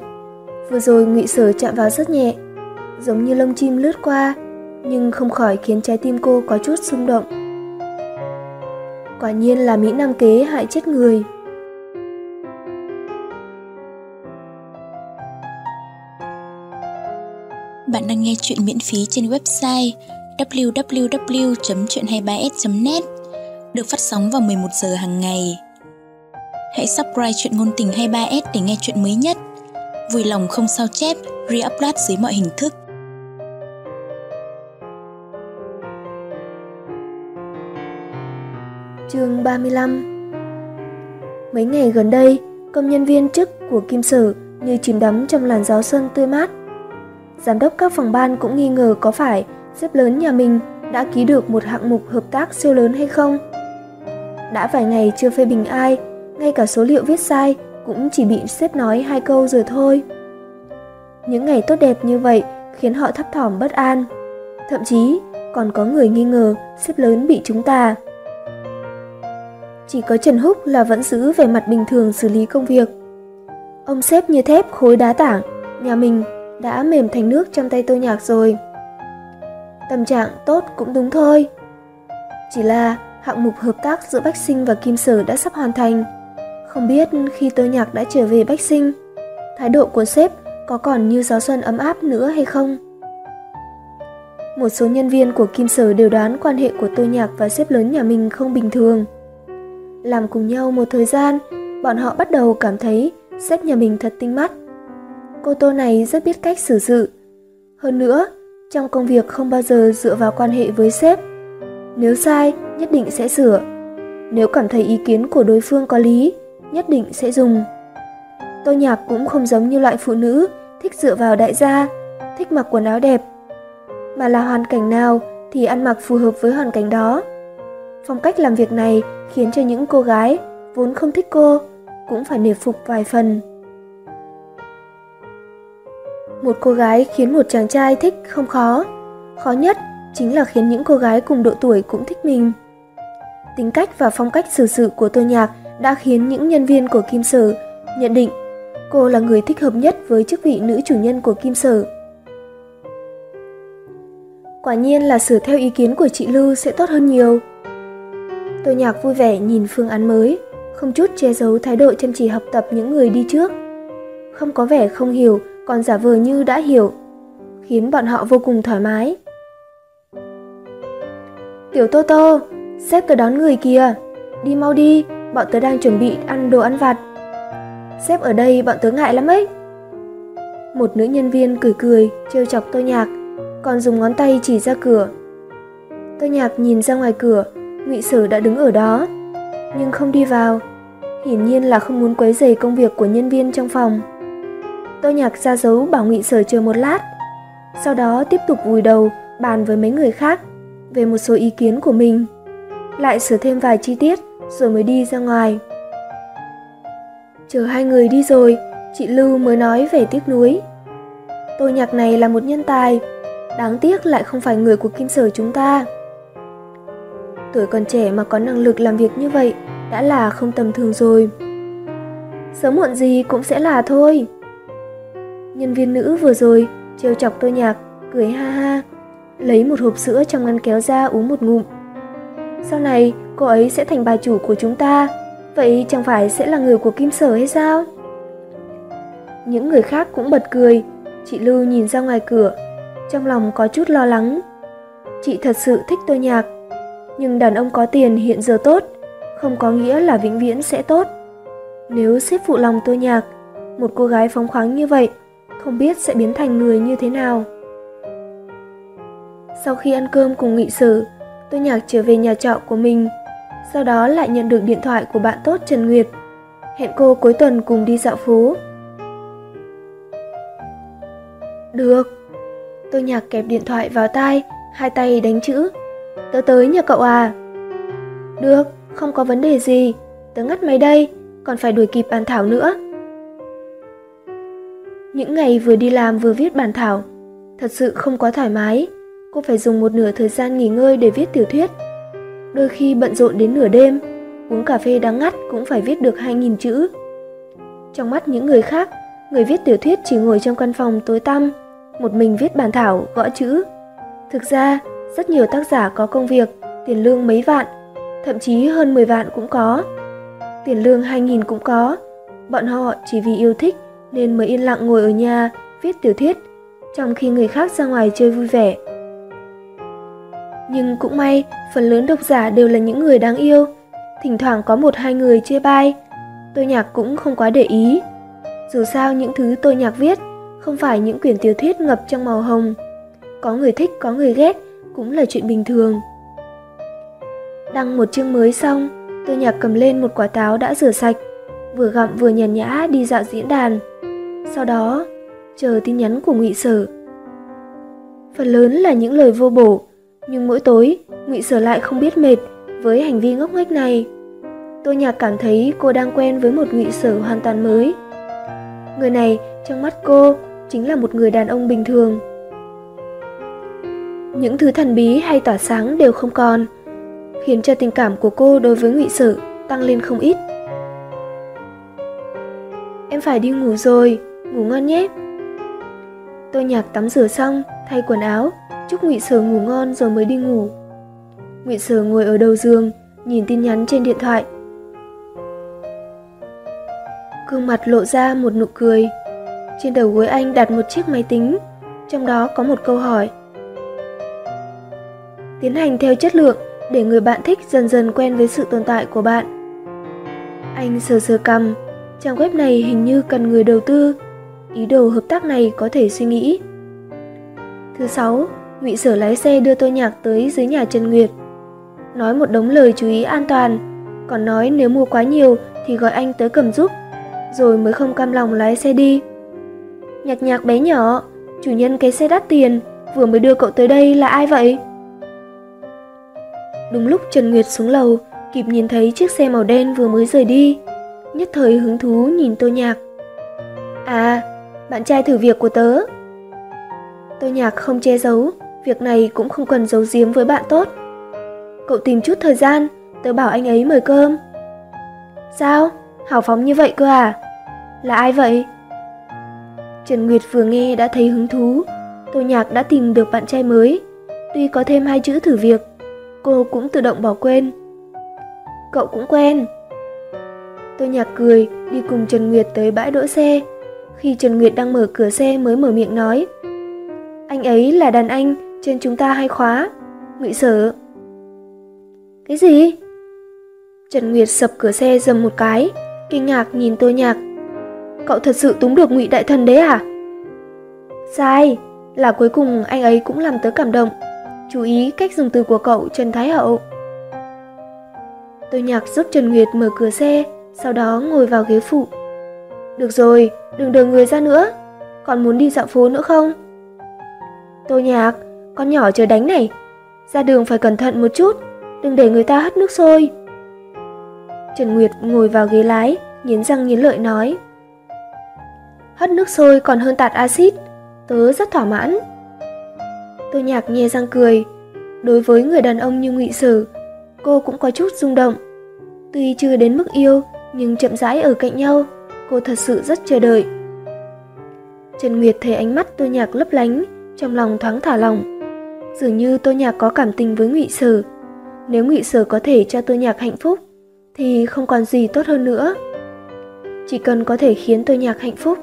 Vừa rồi Ngụy Sở chạm vào rất nhẹ, giống như lông chim lướt qua, nhưng không khỏi khiến trái tim cô có chút xung động. Quả nhiên là Mỹ Nam kế hại chết người. Bạn đang nghe chuyện miễn phí trên website www.chuyện23s.net được phát sóng vào 11 giờ hàng ngày. Hãy subscribe chuyện ngôn tình 23s để nghe chuyện mới nhất. Vui lòng không sao chép, re-upload dưới mọi hình thức. Chương 35 Mấy ngày gần đây, công nhân viên chức của Kim Sở như chìm đắm trong làn gió xuân tươi mát. Giám đốc các phòng ban cũng nghi ngờ có phải sếp lớn nhà mình đã ký được một hạng mục hợp tác siêu lớn hay không. Đã vài ngày chưa phê bình ai, ngay cả số liệu viết sai cũng chỉ bị sếp nói hai câu rồi thôi. Những ngày tốt đẹp như vậy khiến họ thấp thỏm bất an. Thậm chí còn có người nghi ngờ sếp lớn bị chúng ta. Chỉ có Trần Húc là vẫn giữ vẻ mặt bình thường xử lý công việc. Ông xếp như thép khối đá tảng, nhà mình đã mềm thành nước trong tay tôi nhạc rồi. Tâm trạng tốt cũng đúng thôi. Chỉ là hạng mục hợp tác giữa Bách Sinh và Kim Sở đã sắp hoàn thành. Không biết khi tôi nhạc đã trở về Bách Sinh, thái độ của sếp có còn như gió xuân ấm áp nữa hay không? Một số nhân viên của Kim Sở đều đoán quan hệ của tôi nhạc và sếp lớn nhà mình không bình thường. Làm cùng nhau một thời gian, bọn họ bắt đầu cảm thấy sếp nhà mình thật tinh mắt. Cô Tô này rất biết cách xử sự. Hơn nữa, trong công việc không bao giờ dựa vào quan hệ với sếp. Nếu sai, nhất định sẽ sửa. Nếu cảm thấy ý kiến của đối phương có lý, nhất định sẽ dùng. Tô Nhạc cũng không giống như loại phụ nữ thích dựa vào đại gia, thích mặc quần áo đẹp, mà là hoàn cảnh nào thì ăn mặc phù hợp với hoàn cảnh đó. Phong cách làm việc này khiến cho những cô gái vốn không thích cô cũng phải nể phục vài phần. Một cô gái khiến một chàng trai thích không khó, khó nhất chính là khiến những cô gái cùng độ tuổi cũng thích mình. Tính cách và phong cách xử sự của Tô Nhạc đã khiến những nhân viên của Kim Sở nhận định cô là người thích hợp nhất với chức vị nữ chủ nhân của Kim Sở. Quả nhiên là sửa theo ý kiến của chị Lưu sẽ tốt hơn nhiều. Tô Nhạc vui vẻ nhìn phương án mới, không chút che giấu thái độ chăm chỉ học tập những người đi trước. Không có vẻ không hiểu, còn giả vờ như đã hiểu, khiến bọn họ vô cùng thoải mái. Tiểu Tô Tô, sếp tớ đón người kìa, đi mau đi, bọn tớ đang chuẩn bị ăn đồ ăn vặt. Sếp ở đây bọn tớ ngại lắm ấy. Một nữ nhân viên cười cười, trêu chọc Tô Nhạc, còn dùng ngón tay chỉ ra cửa. Tô Nhạc nhìn ra ngoài cửa, Ngụy Sở đã đứng ở đó, nhưng không đi vào. Hiển nhiên là không muốn quấy rầy công việc của nhân viên trong phòng. Tô Nhạc ra dấu bảo Ngụy Sở chờ một lát, sau đó tiếp tục vùi đầu bàn với mấy người khác về một số ý kiến của mình, lại sửa thêm vài chi tiết rồi mới đi ra ngoài. Chờ hai người đi rồi, chị Lưu mới nói về tiếc nuối. Tô Nhạc này là một nhân tài, Đáng tiếc lại không phải người của kim sở chúng ta. Tuổi còn trẻ mà có năng lực làm việc như vậy đã là không tầm thường rồi. Sớm muộn gì cũng sẽ là thôi. Nhân viên nữ vừa rồi trêu chọc tôi nhạc, cười ha ha, lấy một hộp sữa trong ngăn kéo ra uống một ngụm. Sau này cô ấy sẽ thành bà chủ của chúng ta, vậy chẳng phải sẽ là người của kim sở hay sao? Những người khác cũng bật cười, chị Lưu nhìn ra ngoài cửa, trong lòng có chút lo lắng. Chị thật sự thích tôi nhạc, nhưng đàn ông có tiền hiện giờ tốt, không có nghĩa là vĩnh viễn sẽ tốt. Nếu xếp phụ lòng tôi nhạc, một cô gái phóng khoáng như vậy, không biết sẽ biến thành người như thế nào. Sau khi ăn cơm cùng nghị sử, tôi nhạc trở về nhà trọ của mình, sau đó lại nhận được điện thoại của bạn tốt Trần Nguyệt, hẹn cô cuối tuần cùng đi dạo phố. Được. Tôi nhạc kẹp điện thoại vào tai, hai tay đánh chữ. Tớ tới nhà cậu à? Được, không có vấn đề gì. Tớ ngắt máy đây, còn phải đuổi kịp bàn thảo nữa. Những ngày vừa đi làm vừa viết bản thảo, thật sự không quá thoải mái. Cô phải dùng một nửa thời gian nghỉ ngơi để viết tiểu thuyết. Đôi khi bận rộn đến nửa đêm, uống cà phê đắng ngắt cũng phải viết được 2.000 chữ. Trong mắt những người khác, người viết tiểu thuyết chỉ ngồi trong căn phòng tối tăm, một mình viết bản thảo, gõ chữ. Thực ra, rất nhiều tác giả có công việc, tiền lương mấy vạn, thậm chí hơn 10 vạn cũng có. Tiền lương 2.000 cũng có. Bọn họ chỉ vì yêu thích nên mới yên lặng ngồi ở nhà viết tiểu thuyết, trong khi người khác ra ngoài chơi vui vẻ. Nhưng cũng may, phần lớn độc giả đều là những người đáng yêu, thỉnh thoảng có một hai người chia bai. Tôi nhạc cũng không quá để ý. Dù sao những thứ tôi nhạc viết không phải những quyển tiểu thuyết ngập trong màu hồng. Có người thích, có người ghét, cũng là chuyện bình thường. Đăng một chương mới xong, tôi nhạc cầm lên một quả táo đã rửa sạch, vừa gặm vừa nhàn nhã đi dạo diễn đàn. Sau đó, chờ tin nhắn của ngụy Sở. Phần lớn là những lời vô bổ, nhưng mỗi tối, ngụy Sở lại không biết mệt với hành vi ngốc nghếch này. Tôi nhạc cảm thấy cô đang quen với một ngụy Sở hoàn toàn mới. Người này trong mắt cô chính là một người đàn ông bình thường. Những thứ thần bí hay tỏa sáng đều không còn, khiến cho tình cảm của cô đối với ngụy Sở tăng lên không ít. Em phải đi ngủ rồi, ngủ ngon nhé. Tôi nhạc tắm rửa xong, thay quần áo, chúc Ngụy Sở ngủ ngon rồi mới đi ngủ. Ngụy Sở ngồi ở đầu giường, nhìn tin nhắn trên điện thoại. Gương mặt lộ ra một nụ cười. Trên đầu gối anh đặt một chiếc máy tính, trong đó có một câu hỏi. Tiến hành theo chất lượng để người bạn thích dần dần quen với sự tồn tại của bạn. Anh sờ sờ cầm, trang web này hình như cần người đầu tư, ý đồ hợp tác này có thể suy nghĩ. Thứ sáu, Ngụy Sở lái xe đưa tôi nhạc tới dưới nhà Trần Nguyệt. Nói một đống lời chú ý an toàn, còn nói nếu mua quá nhiều thì gọi anh tới cầm giúp, rồi mới không cam lòng lái xe đi. Nhạc nhạc bé nhỏ, chủ nhân cái xe đắt tiền, vừa mới đưa cậu tới đây là ai vậy? Đúng lúc Trần Nguyệt xuống lầu, kịp nhìn thấy chiếc xe màu đen vừa mới rời đi, nhất thời hứng thú nhìn Tô Nhạc. À, bạn trai thử việc của tớ. Tô Nhạc không che giấu, việc này cũng không cần giấu giếm với bạn tốt. Cậu tìm chút thời gian, tớ bảo anh ấy mời cơm. Sao? Hào phóng như vậy cơ à? Là ai vậy? Trần Nguyệt vừa nghe đã thấy hứng thú. Tô Nhạc đã tìm được bạn trai mới. Tuy có thêm hai chữ thử việc, cô cũng tự động bỏ quên. Cậu cũng quen. Tô Nhạc cười, đi cùng Trần Nguyệt tới bãi đỗ xe. Khi Trần Nguyệt đang mở cửa xe mới mở miệng nói. Anh ấy là đàn anh trên chúng ta hay khóa. Ngụy sở. Cái gì? Trần Nguyệt sập cửa xe dầm một cái, kinh ngạc nhìn tôi Nhạc. Cậu thật sự túng được Ngụy đại thần đấy à? Sai, là cuối cùng anh ấy cũng làm tớ cảm động. Chú ý cách dùng từ của cậu Trần Thái Hậu. Tôi Nhạc giúp Trần Nguyệt mở cửa xe, sau đó ngồi vào ghế phụ. Được rồi, đừng đưa người ra nữa. Còn muốn đi dạo phố nữa không? Tô Nhạc, con nhỏ chờ đánh này. Ra đường phải cẩn thận một chút, đừng để người ta hất nước sôi. Trần Nguyệt ngồi vào ghế lái, nghiến răng nghiến lợi nói. Hất nước sôi còn hơn tạt axit, tớ rất thỏa mãn. Tô nhạc nhe răng cười. Đối với người đàn ông như ngụy Sử, cô cũng có chút rung động. Tuy chưa đến mức yêu, nhưng chậm rãi ở cạnh nhau, cô thật sự rất chờ đợi. Trần Nguyệt thấy ánh mắt Tô Nhạc lấp lánh, trong lòng thoáng thả lòng. Dường như Tô Nhạc có cảm tình với Ngụy Sở. Nếu Ngụy Sở có thể cho Tô Nhạc hạnh phúc, thì không còn gì tốt hơn nữa. Chỉ cần có thể khiến Tô Nhạc hạnh phúc,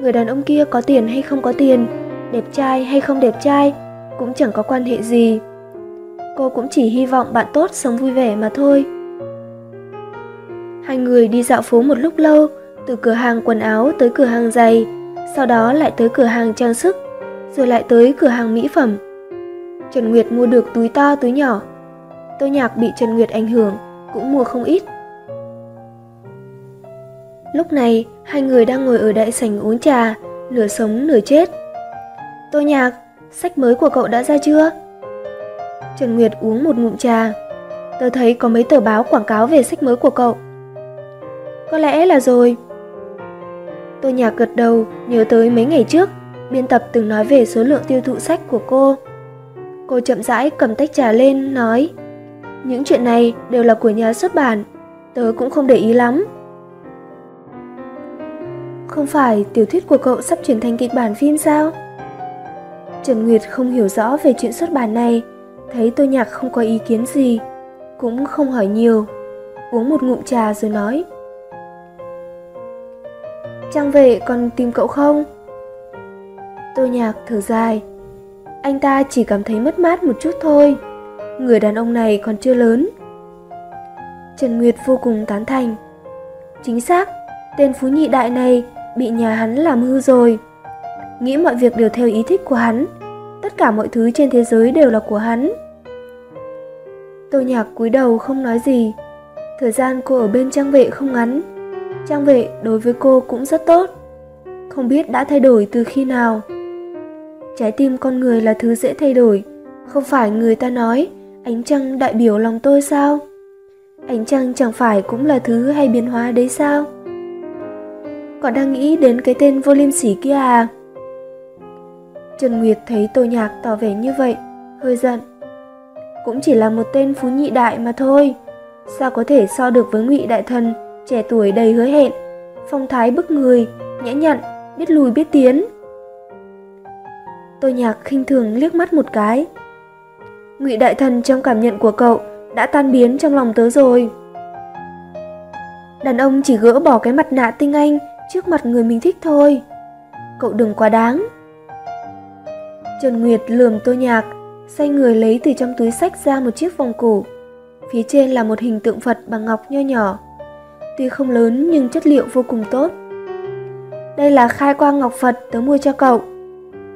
người đàn ông kia có tiền hay không có tiền, đẹp trai hay không đẹp trai, cũng chẳng có quan hệ gì. Cô cũng chỉ hy vọng bạn tốt sống vui vẻ mà thôi. Hai người đi dạo phố một lúc lâu, từ cửa hàng quần áo tới cửa hàng giày, sau đó lại tới cửa hàng trang sức, rồi lại tới cửa hàng mỹ phẩm. Trần Nguyệt mua được túi to túi nhỏ. Tô Nhạc bị Trần Nguyệt ảnh hưởng, cũng mua không ít. Lúc này, hai người đang ngồi ở đại sảnh uống trà, nửa sống nửa chết. Tô Nhạc, sách mới của cậu đã ra chưa? Trần Nguyệt uống một ngụm trà. Tớ thấy có mấy tờ báo quảng cáo về sách mới của cậu. Có lẽ là rồi. Tô Nhạc gật đầu, nhớ tới mấy ngày trước, biên tập từng nói về số lượng tiêu thụ sách của cô. Cô chậm rãi cầm tách trà lên, nói Những chuyện này đều là của nhà xuất bản, tớ cũng không để ý lắm. Không phải tiểu thuyết của cậu sắp chuyển thành kịch bản phim sao? Trần Nguyệt không hiểu rõ về chuyện xuất bản này, thấy Tô Nhạc không có ý kiến gì, cũng không hỏi nhiều, uống một ngụm trà rồi nói. Trang vệ còn tìm cậu không? Tô Nhạc thở dài. Anh ta chỉ cảm thấy mất mát một chút thôi. Người đàn ông này còn chưa lớn. Trần Nguyệt vô cùng tán thành. Chính xác, tên phú nhị đại này bị nhà hắn làm hư rồi. Nghĩ mọi việc đều theo ý thích của hắn. Tất cả mọi thứ trên thế giới đều là của hắn. Tô Nhạc cúi đầu không nói gì. Thời gian cô ở bên trang vệ không ngắn. Trang vệ đối với cô cũng rất tốt. Không biết đã thay đổi từ khi nào. Trái tim con người là thứ dễ thay đổi. Không phải người ta nói ánh trăng đại biểu lòng tôi sao? Ánh trăng chẳng phải cũng là thứ hay biến hóa đấy sao? Còn đang nghĩ đến cái tên vô liêm sỉ kia à? Trần Nguyệt thấy Tô Nhạc tỏ vẻ như vậy, hơi giận. Cũng chỉ là một tên phú nhị đại mà thôi, sao có thể so được với ngụy đại thần, trẻ tuổi đầy hứa hẹn, phong thái bức người, nhã nhặn, biết lùi biết tiến. Tô Nhạc khinh thường liếc mắt một cái. Ngụy đại thần trong cảm nhận của cậu đã tan biến trong lòng tớ rồi. Đàn ông chỉ gỡ bỏ cái mặt nạ tinh anh trước mặt người mình thích thôi. Cậu đừng quá đáng. Trần Nguyệt lườm Tô Nhạc, xoay người lấy từ trong túi sách ra một chiếc vòng cổ. Phía trên là một hình tượng Phật bằng ngọc nho nhỏ. Tuy không lớn nhưng chất liệu vô cùng tốt. Đây là khai quang ngọc Phật tớ mua cho cậu.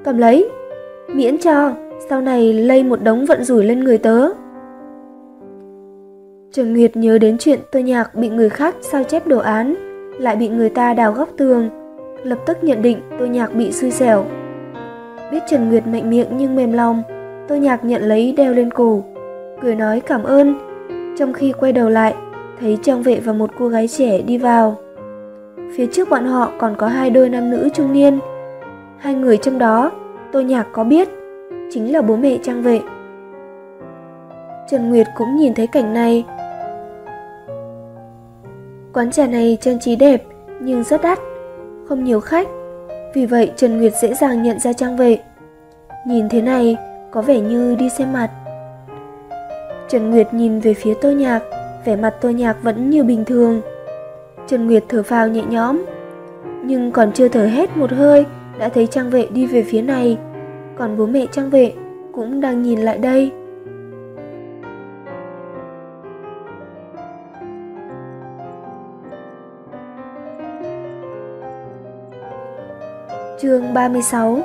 Cầm lấy, miễn cho, sau này lây một đống vận rủi lên người tớ. Trần Nguyệt nhớ đến chuyện tôi Nhạc bị người khác sao chép đồ án, lại bị người ta đào góc tường, lập tức nhận định tôi Nhạc bị xui xẻo. Biết Trần Nguyệt mạnh miệng nhưng mềm lòng, tôi Nhạc nhận lấy đeo lên cổ, cười nói cảm ơn, trong khi quay đầu lại, thấy trang vệ và một cô gái trẻ đi vào. Phía trước bọn họ còn có hai đôi nam nữ trung niên. Hai người trong đó, Tô Nhạc có biết, chính là bố mẹ trang vệ. Trần Nguyệt cũng nhìn thấy cảnh này. Quán trà này trang trí đẹp nhưng rất đắt, không nhiều khách. Vì vậy Trần Nguyệt dễ dàng nhận ra trang vệ. Nhìn thế này, có vẻ như đi xem mặt. Trần Nguyệt nhìn về phía Tô Nhạc, vẻ mặt Tô Nhạc vẫn như bình thường. Trần Nguyệt thở phào nhẹ nhõm, nhưng còn chưa thở hết một hơi đã thấy trang vệ đi về phía này, còn bố mẹ trang vệ cũng đang nhìn lại đây. Chương 36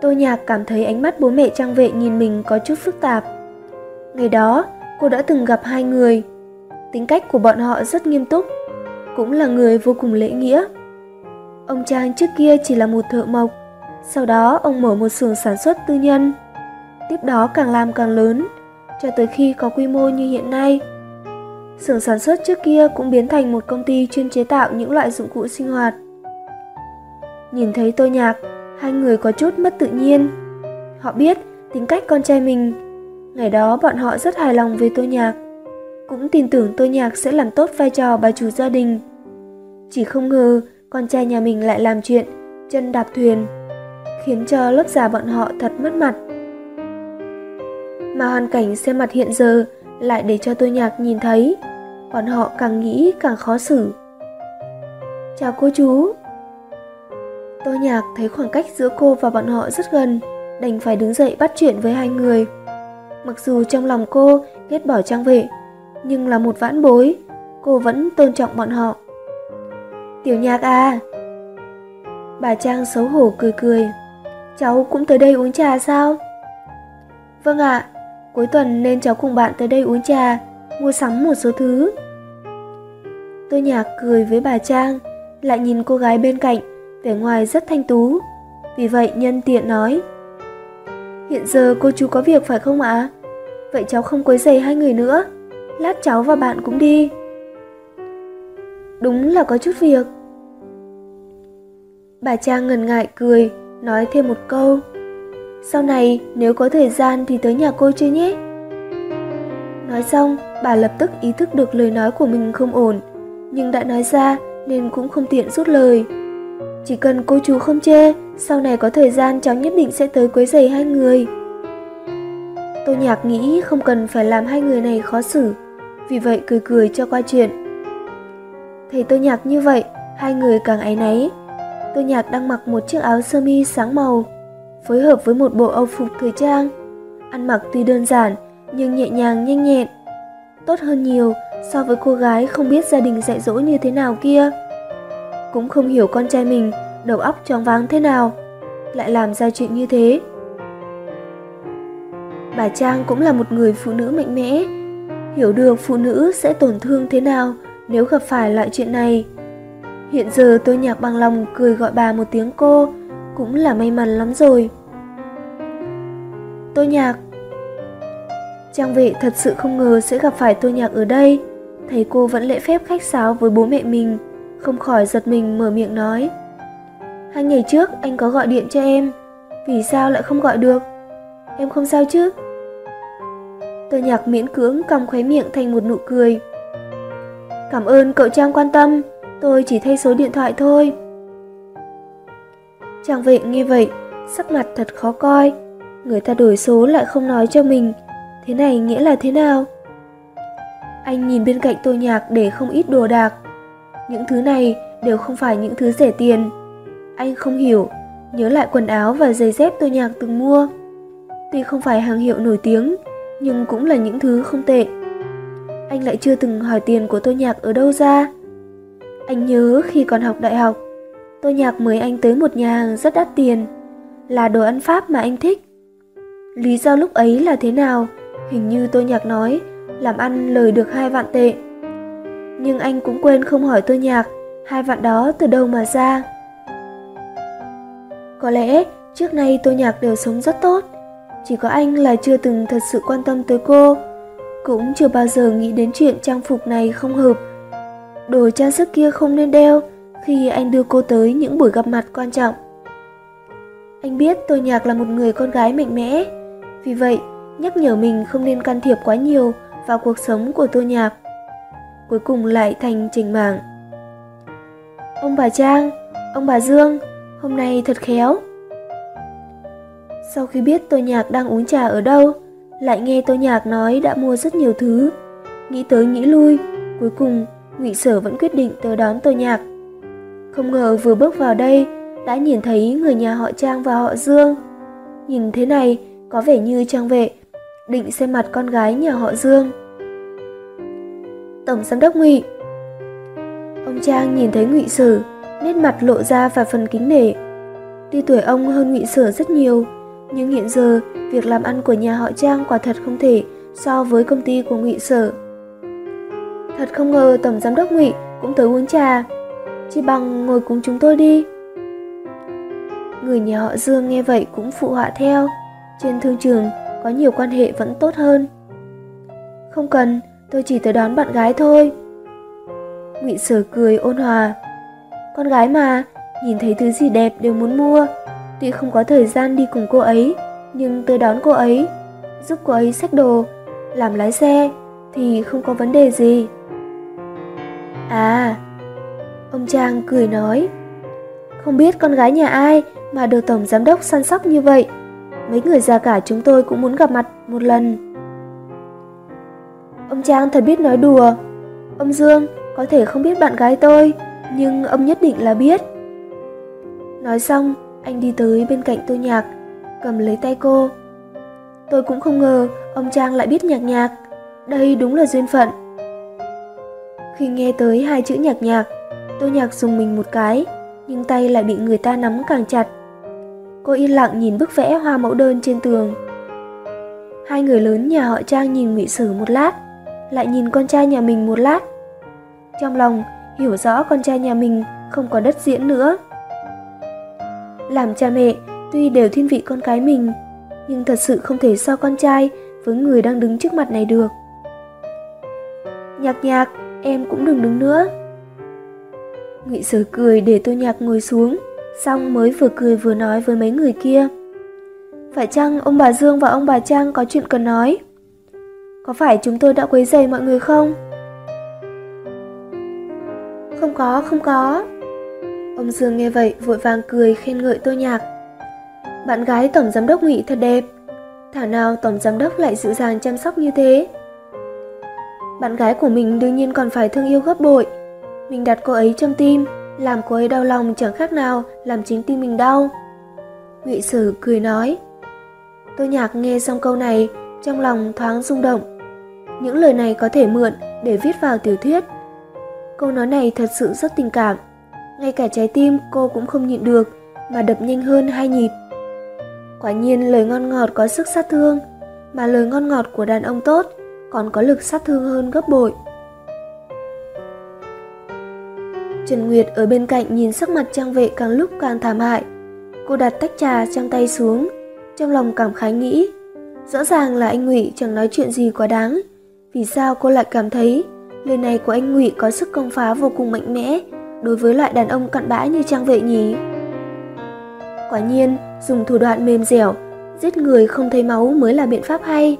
Tô Nhạc cảm thấy ánh mắt bố mẹ trang vệ nhìn mình có chút phức tạp. Ngày đó, cô đã từng gặp hai người. Tính cách của bọn họ rất nghiêm túc, cũng là người vô cùng lễ nghĩa. Ông Trang trước kia chỉ là một thợ mộc, sau đó ông mở một xưởng sản xuất tư nhân. Tiếp đó càng làm càng lớn, cho tới khi có quy mô như hiện nay. Xưởng sản xuất trước kia cũng biến thành một công ty chuyên chế tạo những loại dụng cụ sinh hoạt. Nhìn thấy tôi nhạc, hai người có chút mất tự nhiên. Họ biết tính cách con trai mình. Ngày đó bọn họ rất hài lòng với Tô Nhạc. Cũng tin tưởng Tô Nhạc sẽ làm tốt vai trò bà chủ gia đình. Chỉ không ngờ con trai nhà mình lại làm chuyện chân đạp thuyền, khiến cho lớp già bọn họ thật mất mặt. Mà hoàn cảnh xem mặt hiện giờ lại để cho Tô Nhạc nhìn thấy, bọn họ càng nghĩ càng khó xử. Chào cô chú. Tô Nhạc thấy khoảng cách giữa cô và bọn họ rất gần, đành phải đứng dậy bắt chuyện với hai người. Mặc dù trong lòng cô ghét bỏ trang vệ, nhưng là một vãn bối, cô vẫn tôn trọng bọn họ. Tiểu nhạc à? Bà Trang xấu hổ cười cười. Cháu cũng tới đây uống trà sao? Vâng ạ, cuối tuần nên cháu cùng bạn tới đây uống trà, mua sắm một số thứ. Tôi nhạc cười với bà Trang, lại nhìn cô gái bên cạnh, vẻ ngoài rất thanh tú. Vì vậy nhân tiện nói, Hiện giờ cô chú có việc phải không ạ? Vậy cháu không quấy rầy hai người nữa, lát cháu và bạn cũng đi. Đúng là có chút việc. Bà Trang ngần ngại cười, nói thêm một câu. Sau này nếu có thời gian thì tới nhà cô chơi nhé. Nói xong, bà lập tức ý thức được lời nói của mình không ổn, nhưng đã nói ra nên cũng không tiện rút lời. Chỉ cần cô chú không chê, sau này có thời gian cháu nhất định sẽ tới quấy giày hai người. Tô Nhạc nghĩ không cần phải làm hai người này khó xử, vì vậy cười cười cho qua chuyện. Thấy Tô Nhạc như vậy, hai người càng áy náy. Tô Nhạc đang mặc một chiếc áo sơ mi sáng màu, phối hợp với một bộ âu phục thời trang. Ăn mặc tuy đơn giản, nhưng nhẹ nhàng nhanh nhẹn. Tốt hơn nhiều so với cô gái không biết gia đình dạy dỗ như thế nào kia. Cũng không hiểu con trai mình đầu óc choáng váng thế nào, lại làm ra chuyện như thế. Bà Trang cũng là một người phụ nữ mạnh mẽ, hiểu được phụ nữ sẽ tổn thương thế nào nếu gặp phải loại chuyện này. Hiện giờ tôi nhạc bằng lòng cười gọi bà một tiếng cô, cũng là may mắn lắm rồi. Tôi nhạc Trang vệ thật sự không ngờ sẽ gặp phải tôi nhạc ở đây, thấy cô vẫn lễ phép khách sáo với bố mẹ mình, không khỏi giật mình mở miệng nói. Hai ngày trước anh có gọi điện cho em, vì sao lại không gọi được? Em không sao chứ? Tôi nhạc miễn cưỡng cong khóe miệng thành một nụ cười. Cảm ơn cậu Trang quan tâm, tôi chỉ thay số điện thoại thôi. Trang vệ nghe vậy, sắc mặt thật khó coi. Người ta đổi số lại không nói cho mình, thế này nghĩa là thế nào? Anh nhìn bên cạnh tô nhạc để không ít đồ đạc. Những thứ này đều không phải những thứ rẻ tiền. Anh không hiểu, nhớ lại quần áo và giày dép tôi nhạc từng mua. Tuy không phải hàng hiệu nổi tiếng, nhưng cũng là những thứ không tệ. Anh lại chưa từng hỏi tiền của tôi nhạc ở đâu ra. Anh nhớ khi còn học đại học, tôi nhạc mời anh tới một nhà hàng rất đắt tiền, là đồ ăn Pháp mà anh thích. Lý do lúc ấy là thế nào, hình như tôi nhạc nói, làm ăn lời được hai vạn tệ. Nhưng anh cũng quên không hỏi tôi nhạc, hai vạn đó từ đâu mà ra. Có lẽ trước nay tô nhạc đều sống rất tốt, chỉ có anh là chưa từng thật sự quan tâm tới cô, cũng chưa bao giờ nghĩ đến chuyện trang phục này không hợp. Đồ trang sức kia không nên đeo khi anh đưa cô tới những buổi gặp mặt quan trọng. Anh biết Tô Nhạc là một người con gái mạnh mẽ, vì vậy nhắc nhở mình không nên can thiệp quá nhiều vào cuộc sống của Tô Nhạc. Cuối cùng lại thành trình mạng. Ông bà Trang, ông bà Dương, hôm nay thật khéo. Sau khi biết Tô Nhạc đang uống trà ở đâu, lại nghe Tô Nhạc nói đã mua rất nhiều thứ. Nghĩ tới nghĩ lui, cuối cùng Ngụy Sở vẫn quyết định tới đón Tô Nhạc. Không ngờ vừa bước vào đây đã nhìn thấy người nhà họ Trang và họ Dương. Nhìn thế này có vẻ như Trang vệ định xem mặt con gái nhà họ Dương. Tổng giám đốc Ngụy Ông Trang nhìn thấy Ngụy sử nét mặt lộ ra vài phần kính nể. Tuy tuổi ông hơn Ngụy Sở rất nhiều, nhưng hiện giờ việc làm ăn của nhà họ Trang quả thật không thể so với công ty của Ngụy Sở. Thật không ngờ tổng giám đốc Ngụy cũng tới uống trà. chị bằng ngồi cùng chúng tôi đi. Người nhà họ Dương nghe vậy cũng phụ họa theo. Trên thương trường có nhiều quan hệ vẫn tốt hơn. Không cần, tôi chỉ tới đón bạn gái thôi. Ngụy Sở cười ôn hòa. Con gái mà, nhìn thấy thứ gì đẹp đều muốn mua, tuy không có thời gian đi cùng cô ấy, nhưng tới đón cô ấy, giúp cô ấy xách đồ, làm lái xe thì không có vấn đề gì. À, ông Trang cười nói, không biết con gái nhà ai mà được tổng giám đốc săn sóc như vậy. Mấy người già cả chúng tôi cũng muốn gặp mặt một lần. Ông Trang thật biết nói đùa. Ông Dương có thể không biết bạn gái tôi, nhưng ông nhất định là biết. Nói xong, anh đi tới bên cạnh tôi nhạc, cầm lấy tay cô. Tôi cũng không ngờ ông Trang lại biết nhạc nhạc. Đây đúng là duyên phận. Khi nghe tới hai chữ nhạc nhạc, tôi nhạc dùng mình một cái, nhưng tay lại bị người ta nắm càng chặt. Cô yên lặng nhìn bức vẽ hoa mẫu đơn trên tường. Hai người lớn nhà họ Trang nhìn Ngụy Sử một lát, lại nhìn con trai nhà mình một lát. Trong lòng hiểu rõ con trai nhà mình không có đất diễn nữa. Làm cha mẹ tuy đều thiên vị con cái mình, nhưng thật sự không thể so con trai với người đang đứng trước mặt này được. Nhạc nhạc, em cũng đừng đứng nữa. Ngụy Sở cười để tôi nhạc ngồi xuống, xong mới vừa cười vừa nói với mấy người kia. Phải chăng ông bà Dương và ông bà Trang có chuyện cần nói? Có phải chúng tôi đã quấy rầy mọi người không? Không có, không có. Ông Dương nghe vậy vội vàng cười khen ngợi tôi nhạc. Bạn gái tổng giám đốc Ngụy thật đẹp. Thảo nào tổng giám đốc lại dịu dàng chăm sóc như thế. Bạn gái của mình đương nhiên còn phải thương yêu gấp bội. Mình đặt cô ấy trong tim, làm cô ấy đau lòng chẳng khác nào làm chính tim mình đau. Ngụy Sử cười nói. Tôi nhạc nghe xong câu này, trong lòng thoáng rung động. Những lời này có thể mượn để viết vào tiểu thuyết. Câu nói này thật sự rất tình cảm. Ngay cả trái tim cô cũng không nhịn được mà đập nhanh hơn hai nhịp. Quả nhiên lời ngon ngọt có sức sát thương, mà lời ngon ngọt của đàn ông tốt còn có lực sát thương hơn gấp bội. Trần Nguyệt ở bên cạnh nhìn sắc mặt trang vệ càng lúc càng thảm hại. Cô đặt tách trà trong tay xuống, trong lòng cảm khái nghĩ. Rõ ràng là anh Ngụy chẳng nói chuyện gì quá đáng. Vì sao cô lại cảm thấy lời này của anh Ngụy có sức công phá vô cùng mạnh mẽ đối với loại đàn ông cặn bã như trang vệ nhí Quả nhiên, dùng thủ đoạn mềm dẻo, giết người không thấy máu mới là biện pháp hay.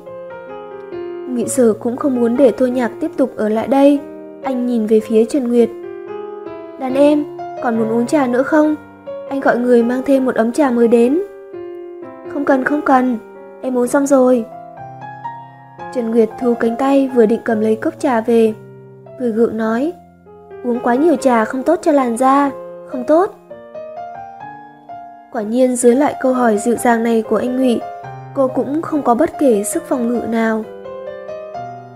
Ngụy Sở cũng không muốn để Thôi Nhạc tiếp tục ở lại đây. Anh nhìn về phía Trần Nguyệt. Đàn em, còn muốn uống trà nữa không? Anh gọi người mang thêm một ấm trà mới đến. Không cần, không cần, em uống xong rồi. Trần Nguyệt thu cánh tay vừa định cầm lấy cốc trà về. Người gượng nói, uống quá nhiều trà không tốt cho làn da, không tốt. Quả nhiên dưới lại câu hỏi dịu dàng này của anh Ngụy, cô cũng không có bất kể sức phòng ngự nào.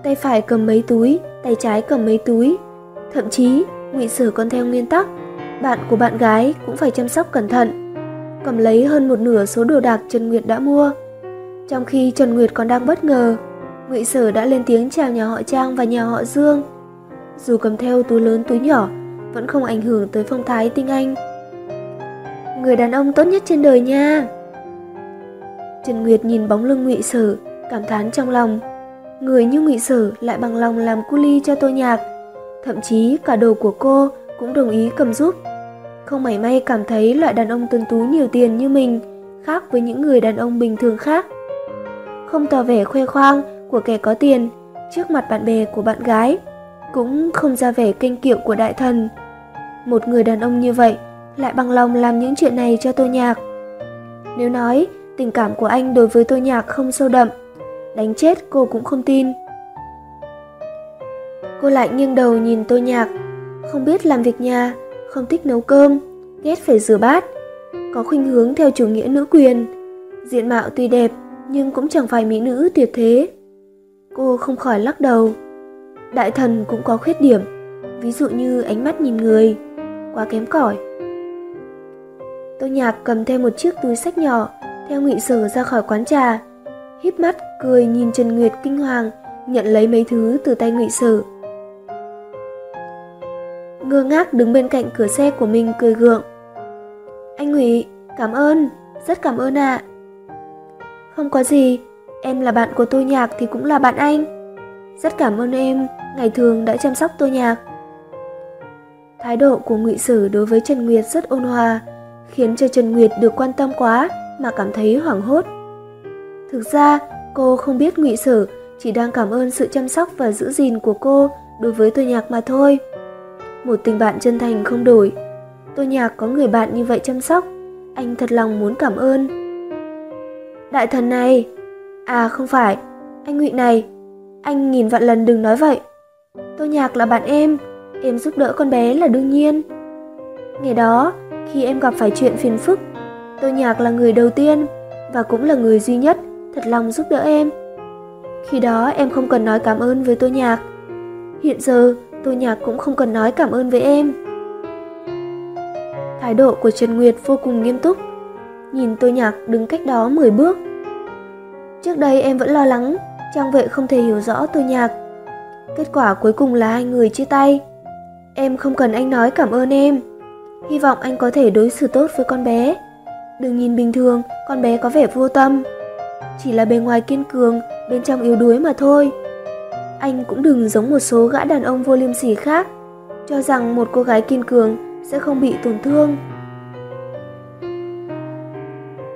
Tay phải cầm mấy túi, tay trái cầm mấy túi. Thậm chí, Ngụy Sở còn theo nguyên tắc, bạn của bạn gái cũng phải chăm sóc cẩn thận. Cầm lấy hơn một nửa số đồ đạc Trần Nguyệt đã mua. Trong khi Trần Nguyệt còn đang bất ngờ, Ngụy Sở đã lên tiếng chào nhà họ Trang và nhà họ Dương. Dù cầm theo túi lớn túi nhỏ, vẫn không ảnh hưởng tới phong thái tinh anh. Người đàn ông tốt nhất trên đời nha. Trần Nguyệt nhìn bóng lưng Ngụy Sở, cảm thán trong lòng. Người như Ngụy Sở lại bằng lòng làm cu ly cho Tô Nhạc, thậm chí cả đồ của cô cũng đồng ý cầm giúp. Không mảy may cảm thấy loại đàn ông tuân tú nhiều tiền như mình khác với những người đàn ông bình thường khác. Không tỏ vẻ khoe khoang của kẻ có tiền trước mặt bạn bè của bạn gái, cũng không ra vẻ kinh kiệu của đại thần. Một người đàn ông như vậy lại bằng lòng làm những chuyện này cho Tô Nhạc. Nếu nói tình cảm của anh đối với Tô Nhạc không sâu đậm, đánh chết cô cũng không tin. Cô lại nghiêng đầu nhìn Tô Nhạc, không biết làm việc nhà, không thích nấu cơm, ghét phải rửa bát, có khuynh hướng theo chủ nghĩa nữ quyền. Diện mạo tuy đẹp nhưng cũng chẳng phải mỹ nữ tuyệt thế. Cô không khỏi lắc đầu. Đại thần cũng có khuyết điểm, ví dụ như ánh mắt nhìn người, quá kém cỏi. Tô Nhạc cầm theo một chiếc túi sách nhỏ, theo ngụy sở ra khỏi quán trà, híp mắt cười nhìn Trần Nguyệt kinh hoàng, nhận lấy mấy thứ từ tay ngụy sở. Ngơ ngác đứng bên cạnh cửa xe của mình cười gượng. Anh Ngụy, cảm ơn, rất cảm ơn ạ. À. Không có gì, em là bạn của tôi nhạc thì cũng là bạn anh. Rất cảm ơn em, ngày thường đã chăm sóc tôi nhạc. Thái độ của Ngụy Sử đối với Trần Nguyệt rất ôn hòa, khiến cho Trần Nguyệt được quan tâm quá mà cảm thấy hoảng hốt. Thực ra, cô không biết ngụy sử chỉ đang cảm ơn sự chăm sóc và giữ gìn của cô đối với tôi nhạc mà thôi. Một tình bạn chân thành không đổi. Tôi nhạc có người bạn như vậy chăm sóc, anh thật lòng muốn cảm ơn. Đại thần này, à không phải, anh ngụy này, anh nghìn vạn lần đừng nói vậy. Tô nhạc là bạn em, em giúp đỡ con bé là đương nhiên. Ngày đó, khi em gặp phải chuyện phiền phức, Tô nhạc là người đầu tiên và cũng là người duy nhất thật lòng giúp đỡ em. Khi đó em không cần nói cảm ơn với Tô nhạc. Hiện giờ Tô nhạc cũng không cần nói cảm ơn với em. Thái độ của Trần Nguyệt vô cùng nghiêm túc. Nhìn Tô nhạc đứng cách đó 10 bước. Trước đây em vẫn lo lắng Trang vệ không thể hiểu rõ tôi nhạc. Kết quả cuối cùng là hai người chia tay. Em không cần anh nói cảm ơn em. Hy vọng anh có thể đối xử tốt với con bé. Đừng nhìn bình thường, con bé có vẻ vô tâm. Chỉ là bề ngoài kiên cường, bên trong yếu đuối mà thôi. Anh cũng đừng giống một số gã đàn ông vô liêm sỉ khác, cho rằng một cô gái kiên cường sẽ không bị tổn thương.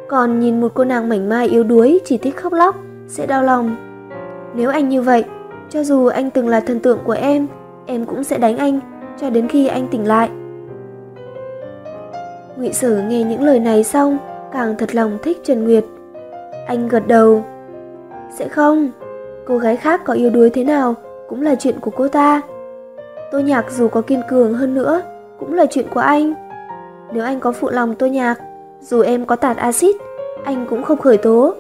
Còn nhìn một cô nàng mảnh mai yếu đuối chỉ thích khóc lóc, sẽ đau lòng. Nếu anh như vậy, cho dù anh từng là thần tượng của em, em cũng sẽ đánh anh cho đến khi anh tỉnh lại. Ngụy Sở nghe những lời này xong, càng thật lòng thích Trần Nguyệt. Anh gật đầu. Sẽ không, cô gái khác có yếu đuối thế nào cũng là chuyện của cô ta. Tô Nhạc dù có kiên cường hơn nữa, cũng là chuyện của anh. Nếu anh có phụ lòng Tô Nhạc, dù em có tạt axit, anh cũng không khởi tố.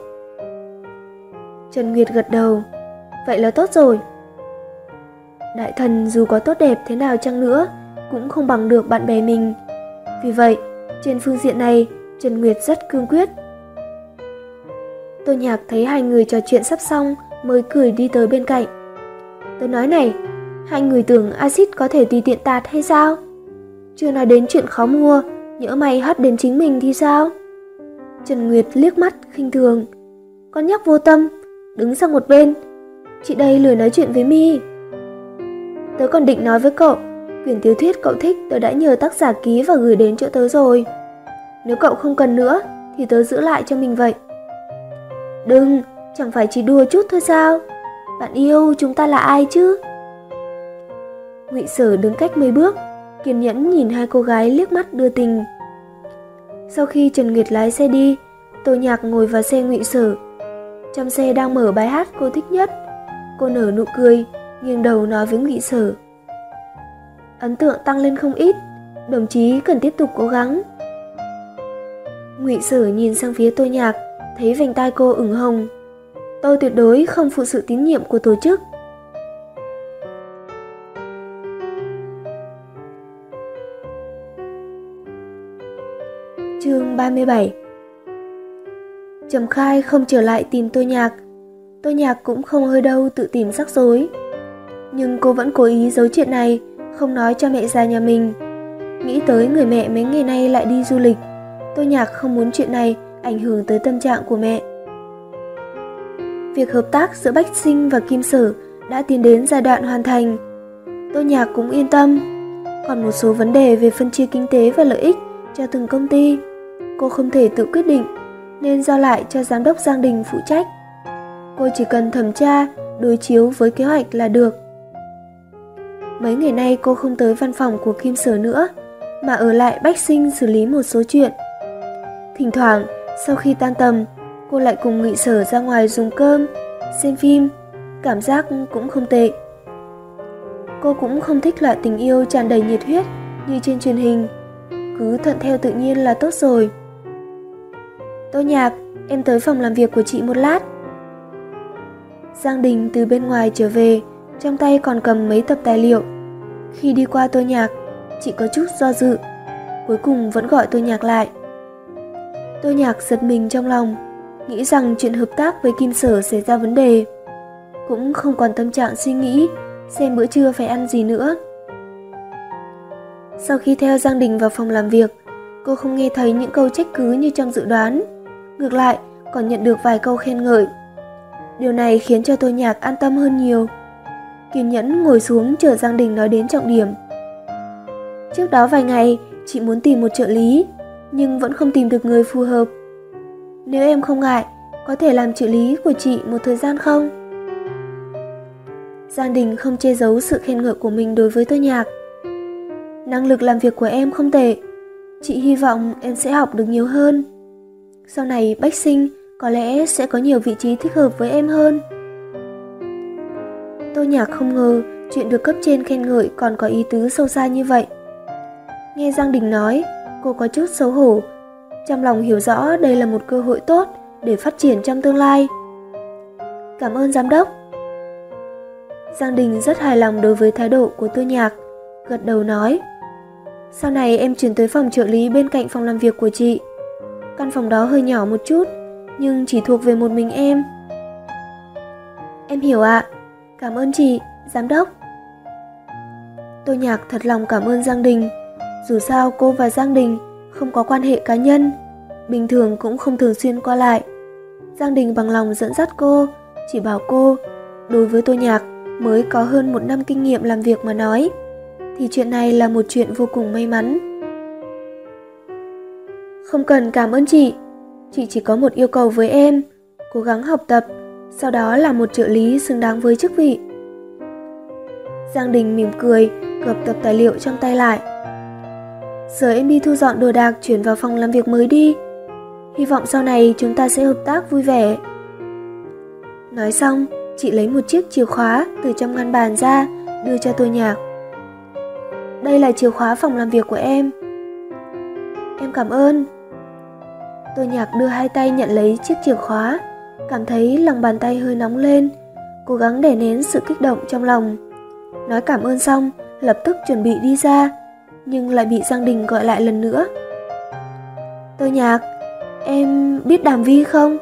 Trần Nguyệt gật đầu. Vậy là tốt rồi. Đại thần dù có tốt đẹp thế nào chăng nữa, cũng không bằng được bạn bè mình. Vì vậy, trên phương diện này, Trần Nguyệt rất cương quyết. tôn Nhạc thấy hai người trò chuyện sắp xong mới cười đi tới bên cạnh. Tôi nói này, hai người tưởng axit có thể tùy tiện tạt hay sao? Chưa nói đến chuyện khó mua, nhỡ mày hất đến chính mình thì sao? Trần Nguyệt liếc mắt khinh thường. Con nhóc vô tâm, đứng sang một bên. Chị đây lười nói chuyện với mi. Tớ còn định nói với cậu, quyển tiểu thuyết cậu thích tớ đã nhờ tác giả ký và gửi đến chỗ tớ rồi. Nếu cậu không cần nữa, thì tớ giữ lại cho mình vậy. Đừng, chẳng phải chỉ đùa chút thôi sao? Bạn yêu chúng ta là ai chứ? Ngụy Sở đứng cách mấy bước, kiên nhẫn nhìn hai cô gái liếc mắt đưa tình. Sau khi Trần Nguyệt lái xe đi, Tô Nhạc ngồi vào xe Ngụy Sở. Trong xe đang mở bài hát cô thích nhất. Cô nở nụ cười, nghiêng đầu nói với Ngụy Sở. Ấn tượng tăng lên không ít, đồng chí cần tiếp tục cố gắng. Ngụy Sở nhìn sang phía tôi Nhạc, thấy vành tai cô ửng hồng. Tôi tuyệt đối không phụ sự tín nhiệm của tổ chức. Chương 37 Trầm Khai không trở lại tìm tôi Nhạc. Tô Nhạc cũng không hơi đâu tự tìm rắc rối. Nhưng cô vẫn cố ý giấu chuyện này, không nói cho mẹ già nhà mình. Nghĩ tới người mẹ mấy ngày nay lại đi du lịch, Tô Nhạc không muốn chuyện này ảnh hưởng tới tâm trạng của mẹ. Việc hợp tác giữa Bách Sinh và Kim Sở đã tiến đến giai đoạn hoàn thành. Tô Nhạc cũng yên tâm. Còn một số vấn đề về phân chia kinh tế và lợi ích cho từng công ty, cô không thể tự quyết định nên giao lại cho giám đốc Giang Đình phụ trách. Cô chỉ cần thẩm tra, đối chiếu với kế hoạch là được. Mấy ngày nay cô không tới văn phòng của Kim Sở nữa, mà ở lại Bách Sinh xử lý một số chuyện. Thỉnh thoảng, sau khi tan tầm, cô lại cùng Ngụy Sở ra ngoài dùng cơm, xem phim, cảm giác cũng không tệ. Cô cũng không thích loại tình yêu tràn đầy nhiệt huyết như trên truyền hình, cứ thuận theo tự nhiên là tốt rồi. Tô Nhạc, em tới phòng làm việc của chị một lát. Giang Đình từ bên ngoài trở về, trong tay còn cầm mấy tập tài liệu. Khi đi qua Tô Nhạc, chị có chút do dự, cuối cùng vẫn gọi Tô Nhạc lại. Tô Nhạc giật mình trong lòng, nghĩ rằng chuyện hợp tác với Kim Sở xảy ra vấn đề. Cũng không còn tâm trạng suy nghĩ xem bữa trưa phải ăn gì nữa. Sau khi theo Giang Đình vào phòng làm việc, cô không nghe thấy những câu trách cứ như trong dự đoán. Ngược lại, còn nhận được vài câu khen ngợi. Điều này khiến cho tôi Nhạc an tâm hơn nhiều. Kiên nhẫn ngồi xuống chờ Giang Đình nói đến trọng điểm. Trước đó vài ngày, chị muốn tìm một trợ lý, nhưng vẫn không tìm được người phù hợp. Nếu em không ngại, có thể làm trợ lý của chị một thời gian không? Giang Đình không che giấu sự khen ngợi của mình đối với tôi nhạc. Năng lực làm việc của em không tệ, chị hy vọng em sẽ học được nhiều hơn. Sau này bách sinh có lẽ sẽ có nhiều vị trí thích hợp với em hơn. Tô nhạc không ngờ chuyện được cấp trên khen ngợi còn có ý tứ sâu xa như vậy. Nghe Giang Đình nói, cô có chút xấu hổ. Trong lòng hiểu rõ đây là một cơ hội tốt để phát triển trong tương lai. Cảm ơn giám đốc. Giang Đình rất hài lòng đối với thái độ của Tô Nhạc, gật đầu nói. Sau này em chuyển tới phòng trợ lý bên cạnh phòng làm việc của chị. Căn phòng đó hơi nhỏ một chút, nhưng chỉ thuộc về một mình em. Em hiểu ạ, à. cảm ơn chị, giám đốc. tôi Nhạc thật lòng cảm ơn Giang Đình. Dù sao cô và Giang Đình không có quan hệ cá nhân, bình thường cũng không thường xuyên qua lại. Giang Đình bằng lòng dẫn dắt cô, chỉ bảo cô, đối với tôi Nhạc mới có hơn một năm kinh nghiệm làm việc mà nói, thì chuyện này là một chuyện vô cùng may mắn. Không cần cảm ơn chị, chị chỉ có một yêu cầu với em, cố gắng học tập, sau đó là một trợ lý xứng đáng với chức vị. Giang Đình mỉm cười, gập tập tài liệu trong tay lại. Giờ em đi thu dọn đồ đạc chuyển vào phòng làm việc mới đi. Hy vọng sau này chúng ta sẽ hợp tác vui vẻ. Nói xong, chị lấy một chiếc chìa khóa từ trong ngăn bàn ra, đưa cho tôi nhạc. Đây là chìa khóa phòng làm việc của em. Em cảm ơn. Tôi nhạc đưa hai tay nhận lấy chiếc chìa khóa, cảm thấy lòng bàn tay hơi nóng lên, cố gắng để nén sự kích động trong lòng. Nói cảm ơn xong, lập tức chuẩn bị đi ra, nhưng lại bị Giang Đình gọi lại lần nữa. Tôi nhạc, em biết Đàm Vi không?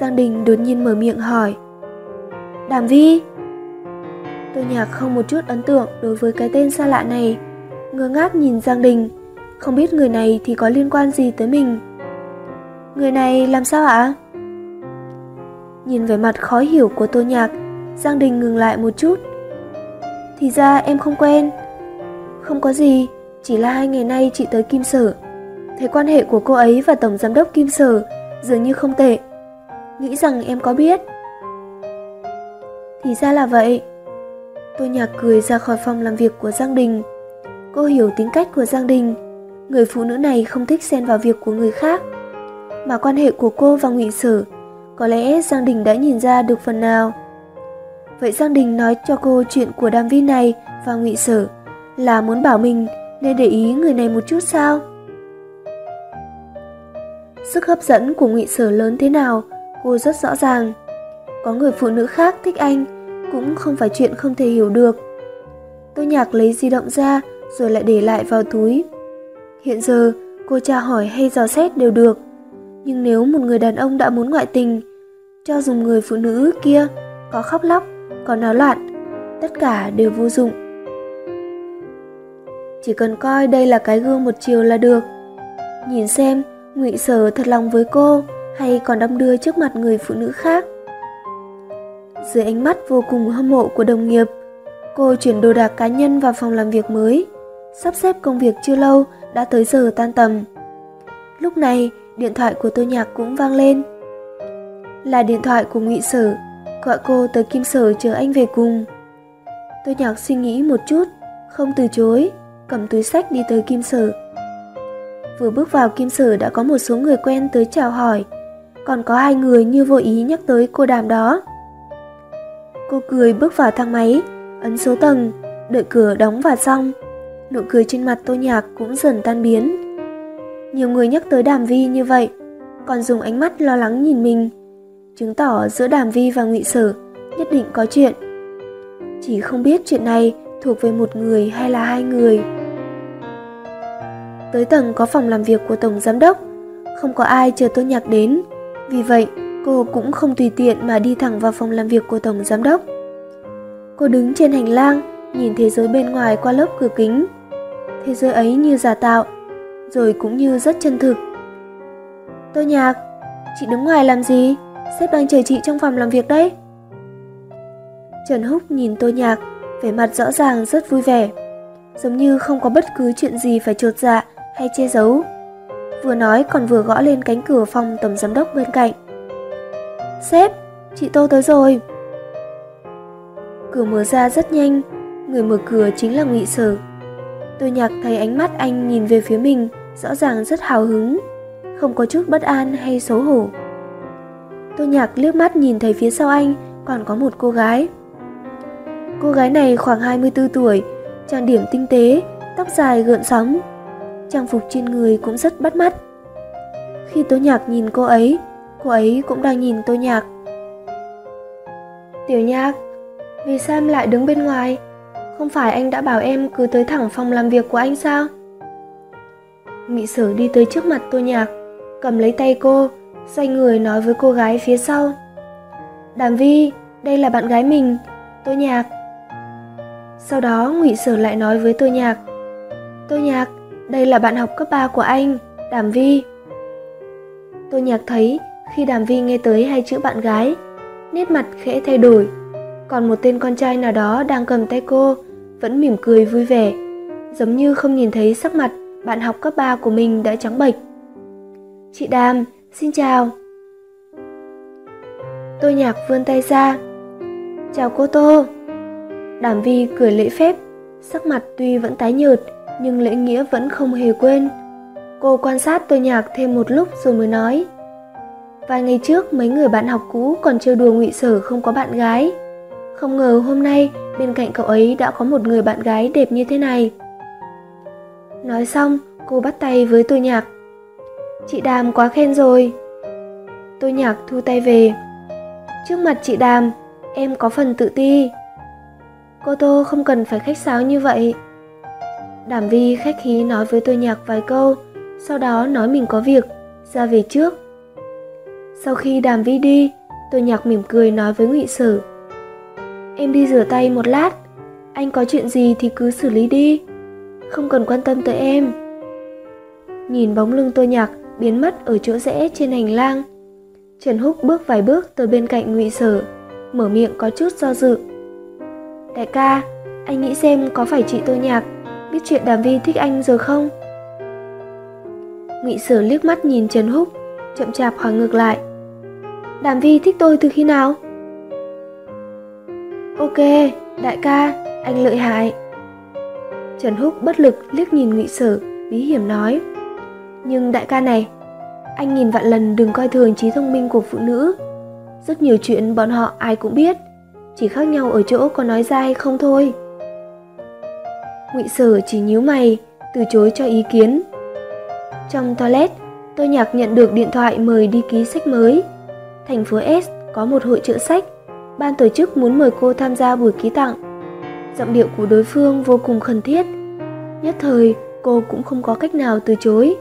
Giang Đình đột nhiên mở miệng hỏi. Đàm Vi? Tôi nhạc không một chút ấn tượng đối với cái tên xa lạ này, ngơ ngác nhìn Giang Đình, không biết người này thì có liên quan gì tới mình. Người này làm sao ạ? Nhìn vẻ mặt khó hiểu của Tô Nhạc, Giang Đình ngừng lại một chút. Thì ra em không quen. Không có gì, chỉ là hai ngày nay chị tới Kim Sở. Thấy quan hệ của cô ấy và Tổng Giám đốc Kim Sở dường như không tệ. Nghĩ rằng em có biết. Thì ra là vậy. Tôi nhạc cười ra khỏi phòng làm việc của Giang Đình. Cô hiểu tính cách của Giang Đình. Người phụ nữ này không thích xen vào việc của người khác. Mà quan hệ của cô và Ngụy Sở, có lẽ Giang Đình đã nhìn ra được phần nào. Vậy Giang Đình nói cho cô chuyện của đàm vi này và Ngụy Sở là muốn bảo mình nên để ý người này một chút sao? Sức hấp dẫn của Ngụy Sở lớn thế nào, cô rất rõ ràng. Có người phụ nữ khác thích anh cũng không phải chuyện không thể hiểu được. Tôi Nhạc lấy di động ra rồi lại để lại vào túi. Hiện giờ, cô tra hỏi hay dò xét đều được. Nhưng nếu một người đàn ông đã muốn ngoại tình, cho dùng người phụ nữ kia có khóc lóc, có náo loạn, tất cả đều vô dụng. Chỉ cần coi đây là cái gương một chiều là được. Nhìn xem, ngụy Sở thật lòng với cô hay còn đong đưa trước mặt người phụ nữ khác. Dưới ánh mắt vô cùng hâm mộ của đồng nghiệp, cô chuyển đồ đạc cá nhân vào phòng làm việc mới. Sắp xếp công việc chưa lâu đã tới giờ tan tầm. Lúc này, điện thoại của Tô Nhạc cũng vang lên. Là điện thoại của Ngụy Sở, gọi cô tới Kim Sở chờ anh về cùng. Tô Nhạc suy nghĩ một chút, không từ chối, cầm túi sách đi tới Kim Sở. Vừa bước vào Kim Sở đã có một số người quen tới chào hỏi, còn có hai người như vô ý nhắc tới cô đàm đó. Cô cười bước vào thang máy, ấn số tầng, đợi cửa đóng và xong. Nụ cười trên mặt Tô Nhạc cũng dần tan biến. Nhiều người nhắc tới Đàm Vi như vậy, còn dùng ánh mắt lo lắng nhìn mình, chứng tỏ giữa Đàm Vi và Ngụy Sở nhất định có chuyện. Chỉ không biết chuyện này thuộc về một người hay là hai người. Tới tầng có phòng làm việc của Tổng Giám đốc, không có ai chờ Tô Nhạc đến, vì vậy cô cũng không tùy tiện mà đi thẳng vào phòng làm việc của Tổng Giám đốc. Cô đứng trên hành lang, nhìn thế giới bên ngoài qua lớp cửa kính. Thế giới ấy như giả tạo, rồi cũng như rất chân thực. Tô Nhạc, chị đứng ngoài làm gì? Sếp đang chờ chị trong phòng làm việc đấy. Trần Húc nhìn Tô Nhạc, vẻ mặt rõ ràng rất vui vẻ, giống như không có bất cứ chuyện gì phải trột dạ hay che giấu. vừa nói còn vừa gõ lên cánh cửa phòng tổng giám đốc bên cạnh. Sếp, chị Tô tới rồi. Cửa mở ra rất nhanh, người mở cửa chính là Ngụy Sở. Tôi nhạc thấy ánh mắt anh nhìn về phía mình, rõ ràng rất hào hứng, không có chút bất an hay xấu hổ. Tôi nhạc liếc mắt nhìn thấy phía sau anh còn có một cô gái. Cô gái này khoảng 24 tuổi, trang điểm tinh tế, tóc dài gợn sóng. Trang phục trên người cũng rất bắt mắt. Khi Tố Nhạc nhìn cô ấy, cô ấy cũng đang nhìn tôi Nhạc. Tiểu Nhạc, vì sao em lại đứng bên ngoài? Không phải anh đã bảo em cứ tới thẳng phòng làm việc của anh sao? Mị sở đi tới trước mặt Tô Nhạc, cầm lấy tay cô, xoay người nói với cô gái phía sau. Đàm Vi, đây là bạn gái mình, Tô Nhạc. Sau đó Ngụy Sở lại nói với Tô Nhạc. Tô Nhạc, đây là bạn học cấp 3 của anh, Đàm Vi. Tô Nhạc thấy khi Đàm Vi nghe tới hai chữ bạn gái, nét mặt khẽ thay đổi. Còn một tên con trai nào đó đang cầm tay cô, vẫn mỉm cười vui vẻ, giống như không nhìn thấy sắc mặt bạn học cấp 3 của mình đã trắng bệch. Chị Đàm, xin chào. Tô Nhạc vươn tay ra. Chào cô Tô. Đàm Vi cười lễ phép, sắc mặt tuy vẫn tái nhợt nhưng lễ nghĩa vẫn không hề quên. Cô quan sát Tô Nhạc thêm một lúc rồi mới nói. Vài ngày trước mấy người bạn học cũ còn trêu đùa ngụy sở không có bạn gái. Không ngờ hôm nay bên cạnh cậu ấy đã có một người bạn gái đẹp như thế này. Nói xong, cô bắt tay với tôi Nhạc. Chị Đàm quá khen rồi. Tôi Nhạc thu tay về. Trước mặt chị Đàm, em có phần tự ti. Cô Tô không cần phải khách sáo như vậy. Đàm Vi khách khí nói với tôi Nhạc vài câu, sau đó nói mình có việc, ra về trước. Sau khi Đàm Vi đi, tôi Nhạc mỉm cười nói với Ngụy sử. Em đi rửa tay một lát, anh có chuyện gì thì cứ xử lý đi, không cần quan tâm tới em. Nhìn bóng lưng Tô Nhạc biến mất ở chỗ rẽ trên hành lang, Trần Húc bước vài bước tới bên cạnh Ngụy Sở, mở miệng có chút do dự. Đại ca, anh nghĩ xem có phải chị Tô Nhạc biết chuyện Đàm Vi thích anh rồi không? Ngụy Sở liếc mắt nhìn Trần Húc, chậm chạp hỏi ngược lại. Đàm Vi thích tôi từ khi nào? Ok, đại ca, anh lợi hại. Trần Húc bất lực liếc nhìn Ngụy Sở, bí hiểm nói. Nhưng đại ca này, anh nhìn vạn lần đừng coi thường trí thông minh của phụ nữ. Rất nhiều chuyện bọn họ ai cũng biết, chỉ khác nhau ở chỗ có nói ra hay không thôi. Ngụy Sở chỉ nhíu mày, từ chối cho ý kiến. Trong toilet, tôi nhạc nhận được điện thoại mời đi ký sách mới. Thành phố S có một hội trợ sách, ban tổ chức muốn mời cô tham gia buổi ký tặng. Giọng điệu của đối phương vô cùng khẩn thiết. Nhất thời, cô cũng không có cách nào từ chối.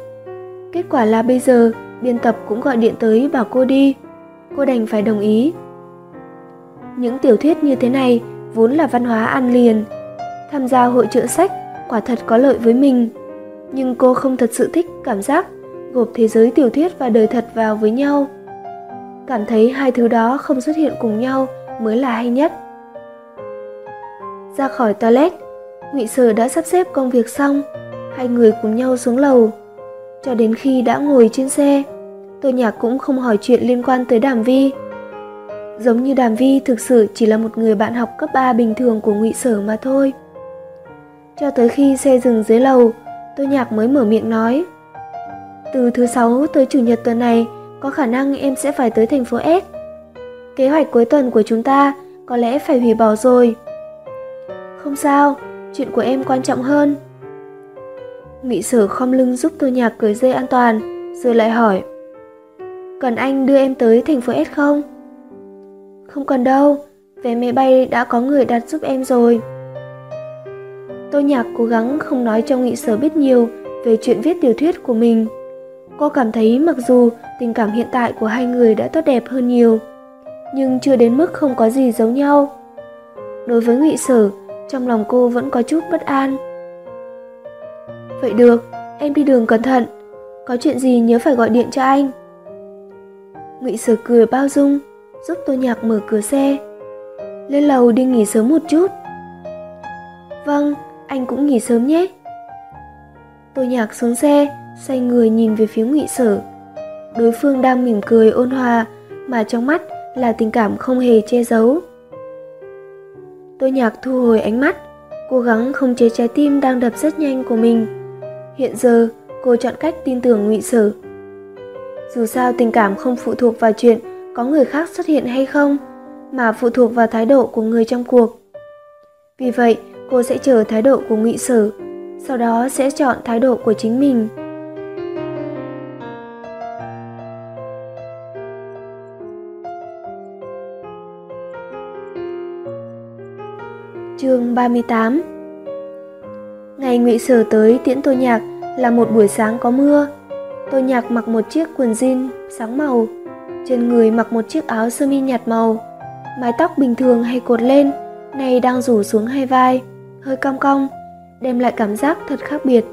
Kết quả là bây giờ, biên tập cũng gọi điện tới bảo cô đi. Cô đành phải đồng ý. Những tiểu thuyết như thế này vốn là văn hóa ăn liền. Tham gia hội trợ sách quả thật có lợi với mình. Nhưng cô không thật sự thích cảm giác gộp thế giới tiểu thuyết và đời thật vào với nhau. Cảm thấy hai thứ đó không xuất hiện cùng nhau mới là hay nhất. Ra khỏi toilet, Ngụy Sở đã sắp xếp công việc xong, hai người cùng nhau xuống lầu. Cho đến khi đã ngồi trên xe, Tô Nhạc cũng không hỏi chuyện liên quan tới Đàm Vi. Giống như Đàm Vi thực sự chỉ là một người bạn học cấp 3 bình thường của Ngụy Sở mà thôi. Cho tới khi xe dừng dưới lầu, Tô Nhạc mới mở miệng nói. Từ thứ sáu tới chủ nhật tuần này, có khả năng em sẽ phải tới thành phố S. Kế hoạch cuối tuần của chúng ta có lẽ phải hủy bỏ rồi. Không sao, chuyện của em quan trọng hơn. Ngụy Sở khom lưng giúp Tô Nhạc cởi dây an toàn, rồi lại hỏi. Cần anh đưa em tới thành phố S không? Không cần đâu, vé máy bay đã có người đặt giúp em rồi. Tô Nhạc cố gắng không nói cho Nghị Sở biết nhiều về chuyện viết tiểu thuyết của mình. Cô cảm thấy mặc dù tình cảm hiện tại của hai người đã tốt đẹp hơn nhiều, nhưng chưa đến mức không có gì giống nhau. Đối với ngụy Sở, trong lòng cô vẫn có chút bất an. Vậy được, em đi đường cẩn thận, có chuyện gì nhớ phải gọi điện cho anh. Ngụy Sở cười bao dung, giúp Tô Nhạc mở cửa xe. Lên lầu đi nghỉ sớm một chút. Vâng, anh cũng nghỉ sớm nhé. Tô Nhạc xuống xe, xoay người nhìn về phía ngụy sở đối phương đang mỉm cười ôn hòa mà trong mắt là tình cảm không hề che giấu. Tôi nhạc thu hồi ánh mắt, cố gắng không chế trái tim đang đập rất nhanh của mình. Hiện giờ, cô chọn cách tin tưởng ngụy sở. Dù sao tình cảm không phụ thuộc vào chuyện có người khác xuất hiện hay không, mà phụ thuộc vào thái độ của người trong cuộc. Vì vậy, cô sẽ chờ thái độ của ngụy sở, sau đó sẽ chọn thái độ của chính mình. Chương 38 Ngày Ngụy Sở tới tiễn Tô Nhạc là một buổi sáng có mưa. Tô Nhạc mặc một chiếc quần jean sáng màu, trên người mặc một chiếc áo sơ mi nhạt màu, mái tóc bình thường hay cột lên, nay đang rủ xuống hai vai, hơi cong cong, đem lại cảm giác thật khác biệt.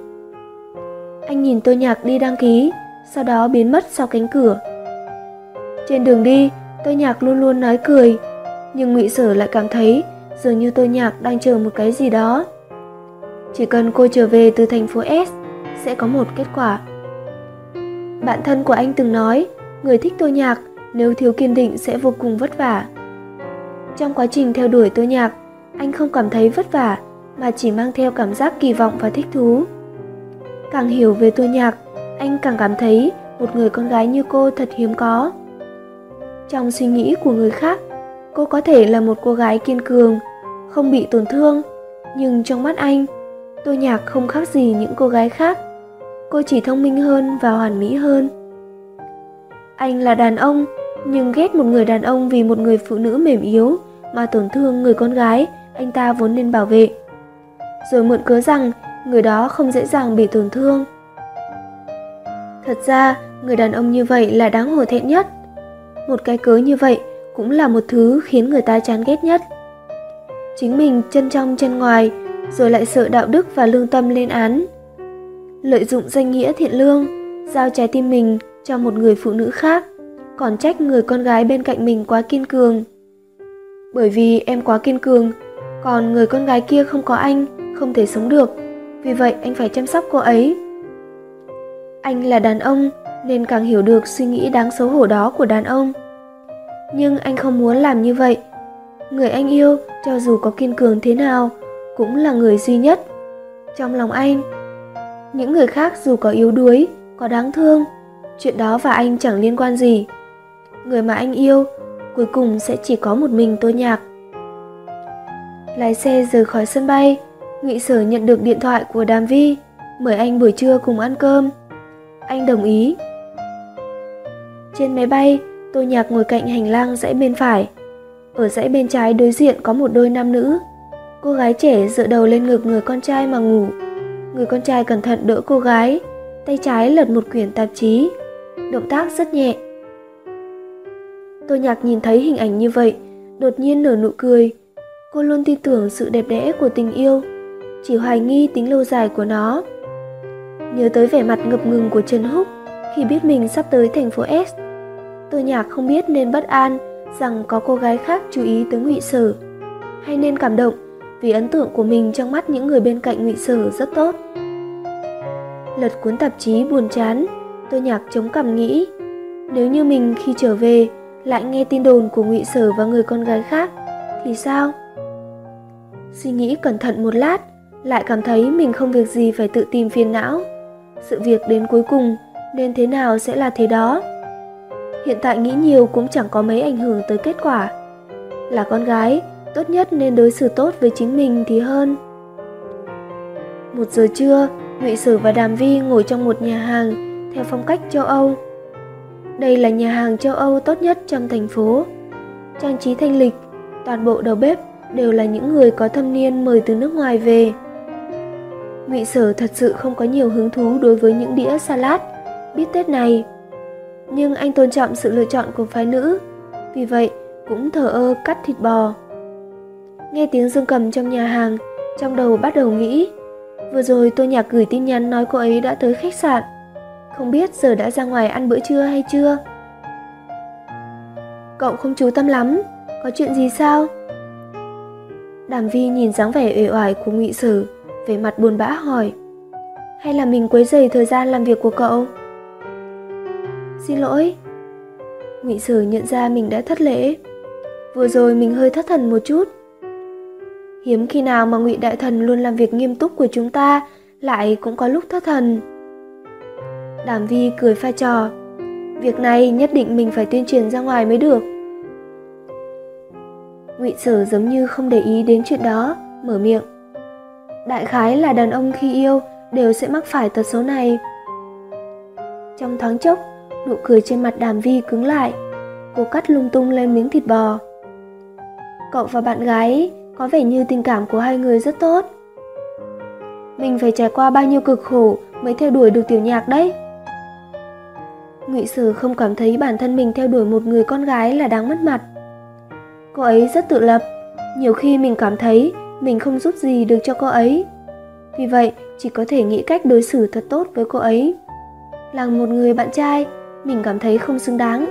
Anh nhìn Tô Nhạc đi đăng ký, sau đó biến mất sau cánh cửa. Trên đường đi, Tô Nhạc luôn luôn nói cười, nhưng Ngụy Sở lại cảm thấy dường như tôi nhạc đang chờ một cái gì đó. Chỉ cần cô trở về từ thành phố S sẽ có một kết quả. Bạn thân của anh từng nói, người thích tôi nhạc nếu thiếu kiên định sẽ vô cùng vất vả. Trong quá trình theo đuổi tôi nhạc, anh không cảm thấy vất vả mà chỉ mang theo cảm giác kỳ vọng và thích thú. Càng hiểu về tôi nhạc, anh càng cảm thấy một người con gái như cô thật hiếm có. Trong suy nghĩ của người khác, cô có thể là một cô gái kiên cường, không bị tổn thương. Nhưng trong mắt anh, tôi nhạc không khác gì những cô gái khác. Cô chỉ thông minh hơn và hoàn mỹ hơn. Anh là đàn ông, nhưng ghét một người đàn ông vì một người phụ nữ mềm yếu mà tổn thương người con gái anh ta vốn nên bảo vệ. Rồi mượn cớ rằng, người đó không dễ dàng bị tổn thương. Thật ra, người đàn ông như vậy là đáng hổ thẹn nhất. Một cái cớ như vậy cũng là một thứ khiến người ta chán ghét nhất chính mình chân trong chân ngoài, rồi lại sợ đạo đức và lương tâm lên án. Lợi dụng danh nghĩa thiện lương, giao trái tim mình cho một người phụ nữ khác, còn trách người con gái bên cạnh mình quá kiên cường. Bởi vì em quá kiên cường, còn người con gái kia không có anh, không thể sống được. Vì vậy, anh phải chăm sóc cô ấy. Anh là đàn ông, nên càng hiểu được suy nghĩ đáng xấu hổ đó của đàn ông. Nhưng anh không muốn làm như vậy người anh yêu, cho dù có kiên cường thế nào, cũng là người duy nhất. Trong lòng anh, những người khác dù có yếu đuối, có đáng thương, chuyện đó và anh chẳng liên quan gì. Người mà anh yêu, cuối cùng sẽ chỉ có một mình tôi nhạc. Lái xe rời khỏi sân bay, nghị sở nhận được điện thoại của đàm vi, mời anh buổi trưa cùng ăn cơm. Anh đồng ý. Trên máy bay, tôi nhạc ngồi cạnh hành lang dãy bên phải ở dãy bên trái đối diện có một đôi nam nữ. Cô gái trẻ dựa đầu lên ngực người con trai mà ngủ. Người con trai cẩn thận đỡ cô gái, tay trái lật một quyển tạp chí. Động tác rất nhẹ. Tô Nhạc nhìn thấy hình ảnh như vậy, đột nhiên nở nụ cười. Cô luôn tin tưởng sự đẹp đẽ của tình yêu, chỉ hoài nghi tính lâu dài của nó. Nhớ tới vẻ mặt ngập ngừng của Trần Húc khi biết mình sắp tới thành phố S. Tô Nhạc không biết nên bất an rằng có cô gái khác chú ý tới ngụy sở hay nên cảm động, vì ấn tượng của mình trong mắt những người bên cạnh ngụy sở rất tốt. Lật cuốn tạp chí buồn chán, tôi nhạc chống cằm nghĩ. Nếu như mình khi trở về lại nghe tin đồn của ngụy sở và người con gái khác, thì sao? Suy nghĩ cẩn thận một lát, lại cảm thấy mình không việc gì phải tự tìm phiền não. Sự việc đến cuối cùng nên thế nào sẽ là thế đó? Hiện tại nghĩ nhiều cũng chẳng có mấy ảnh hưởng tới kết quả. Là con gái, tốt nhất nên đối xử tốt với chính mình thì hơn. Một giờ trưa, ngụy sử và đàm vi ngồi trong một nhà hàng, theo phong cách châu âu. Đây là nhà hàng châu âu tốt nhất trong thành phố. Trang trí thanh lịch, toàn bộ đầu bếp đều là những người có thâm niên mời từ nước ngoài về. Ngụy sở thật sự không có nhiều hứng thú đối với những đĩa salad. Bít tết này nhưng anh tôn trọng sự lựa chọn của phái nữ, vì vậy cũng thờ ơ cắt thịt bò. Nghe tiếng dương cầm trong nhà hàng, trong đầu bắt đầu nghĩ, vừa rồi tôi nhạc gửi tin nhắn nói cô ấy đã tới khách sạn, không biết giờ đã ra ngoài ăn bữa trưa hay chưa. Cậu không chú tâm lắm, có chuyện gì sao? Đàm Vi nhìn dáng vẻ uể oải của ngụy Sử, vẻ mặt buồn bã hỏi. hay là mình quấy rầy thời gian làm việc của cậu xin lỗi. Ngụy sử nhận ra mình đã thất lễ. Vừa rồi mình hơi thất thần một chút. Hiếm khi nào mà ngụy đại thần luôn làm việc nghiêm túc của chúng ta, lại cũng có lúc thất thần. Đàm vi cười pha trò. Việc này nhất định mình phải tuyên truyền ra ngoài mới được. Ngụy sử giống như không để ý đến chuyện đó, mở miệng. Đại khái là đàn ông khi yêu đều sẽ mắc phải tật xấu này. Trong thoáng chốc nụ cười trên mặt đàm vi cứng lại. Cô cắt lung tung lên miếng thịt bò. Cậu và bạn gái có vẻ như tình cảm của hai người rất tốt. Mình phải trải qua bao nhiêu cực khổ mới theo đuổi được tiểu nhạc đấy? Ngụy sử không cảm thấy bản thân mình theo đuổi một người con gái là đáng mất mặt. Cô ấy rất tự lập. Nhiều khi mình cảm thấy mình không giúp gì được cho cô ấy. Vì vậy, chỉ có thể nghĩ cách đối xử thật tốt với cô ấy. Là một người bạn trai mình cảm thấy không xứng đáng.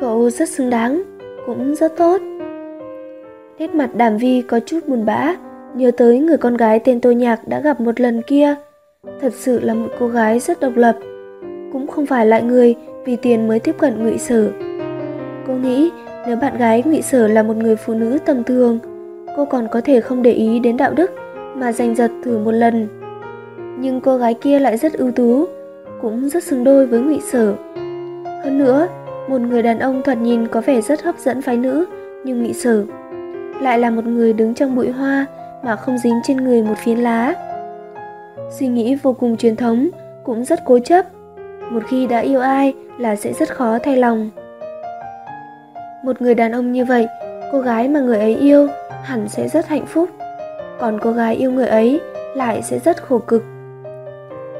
Cậu rất xứng đáng, cũng rất tốt. Nét mặt đàm vi có chút buồn bã, nhớ tới người con gái tên tô nhạc đã gặp một lần kia. Thật sự là một cô gái rất độc lập, cũng không phải loại người vì tiền mới tiếp cận ngụy sở. Cô nghĩ nếu bạn gái ngụy sở là một người phụ nữ tầm thường, cô còn có thể không để ý đến đạo đức mà giành giật thử một lần. Nhưng cô gái kia lại rất ưu tú cũng rất xứng đôi với ngụy sở. Hơn nữa, một người đàn ông thoạt nhìn có vẻ rất hấp dẫn phái nữ, nhưng ngụy sở lại là một người đứng trong bụi hoa mà không dính trên người một phiến lá. Suy nghĩ vô cùng truyền thống cũng rất cố chấp, một khi đã yêu ai là sẽ rất khó thay lòng. Một người đàn ông như vậy, cô gái mà người ấy yêu hẳn sẽ rất hạnh phúc, còn cô gái yêu người ấy lại sẽ rất khổ cực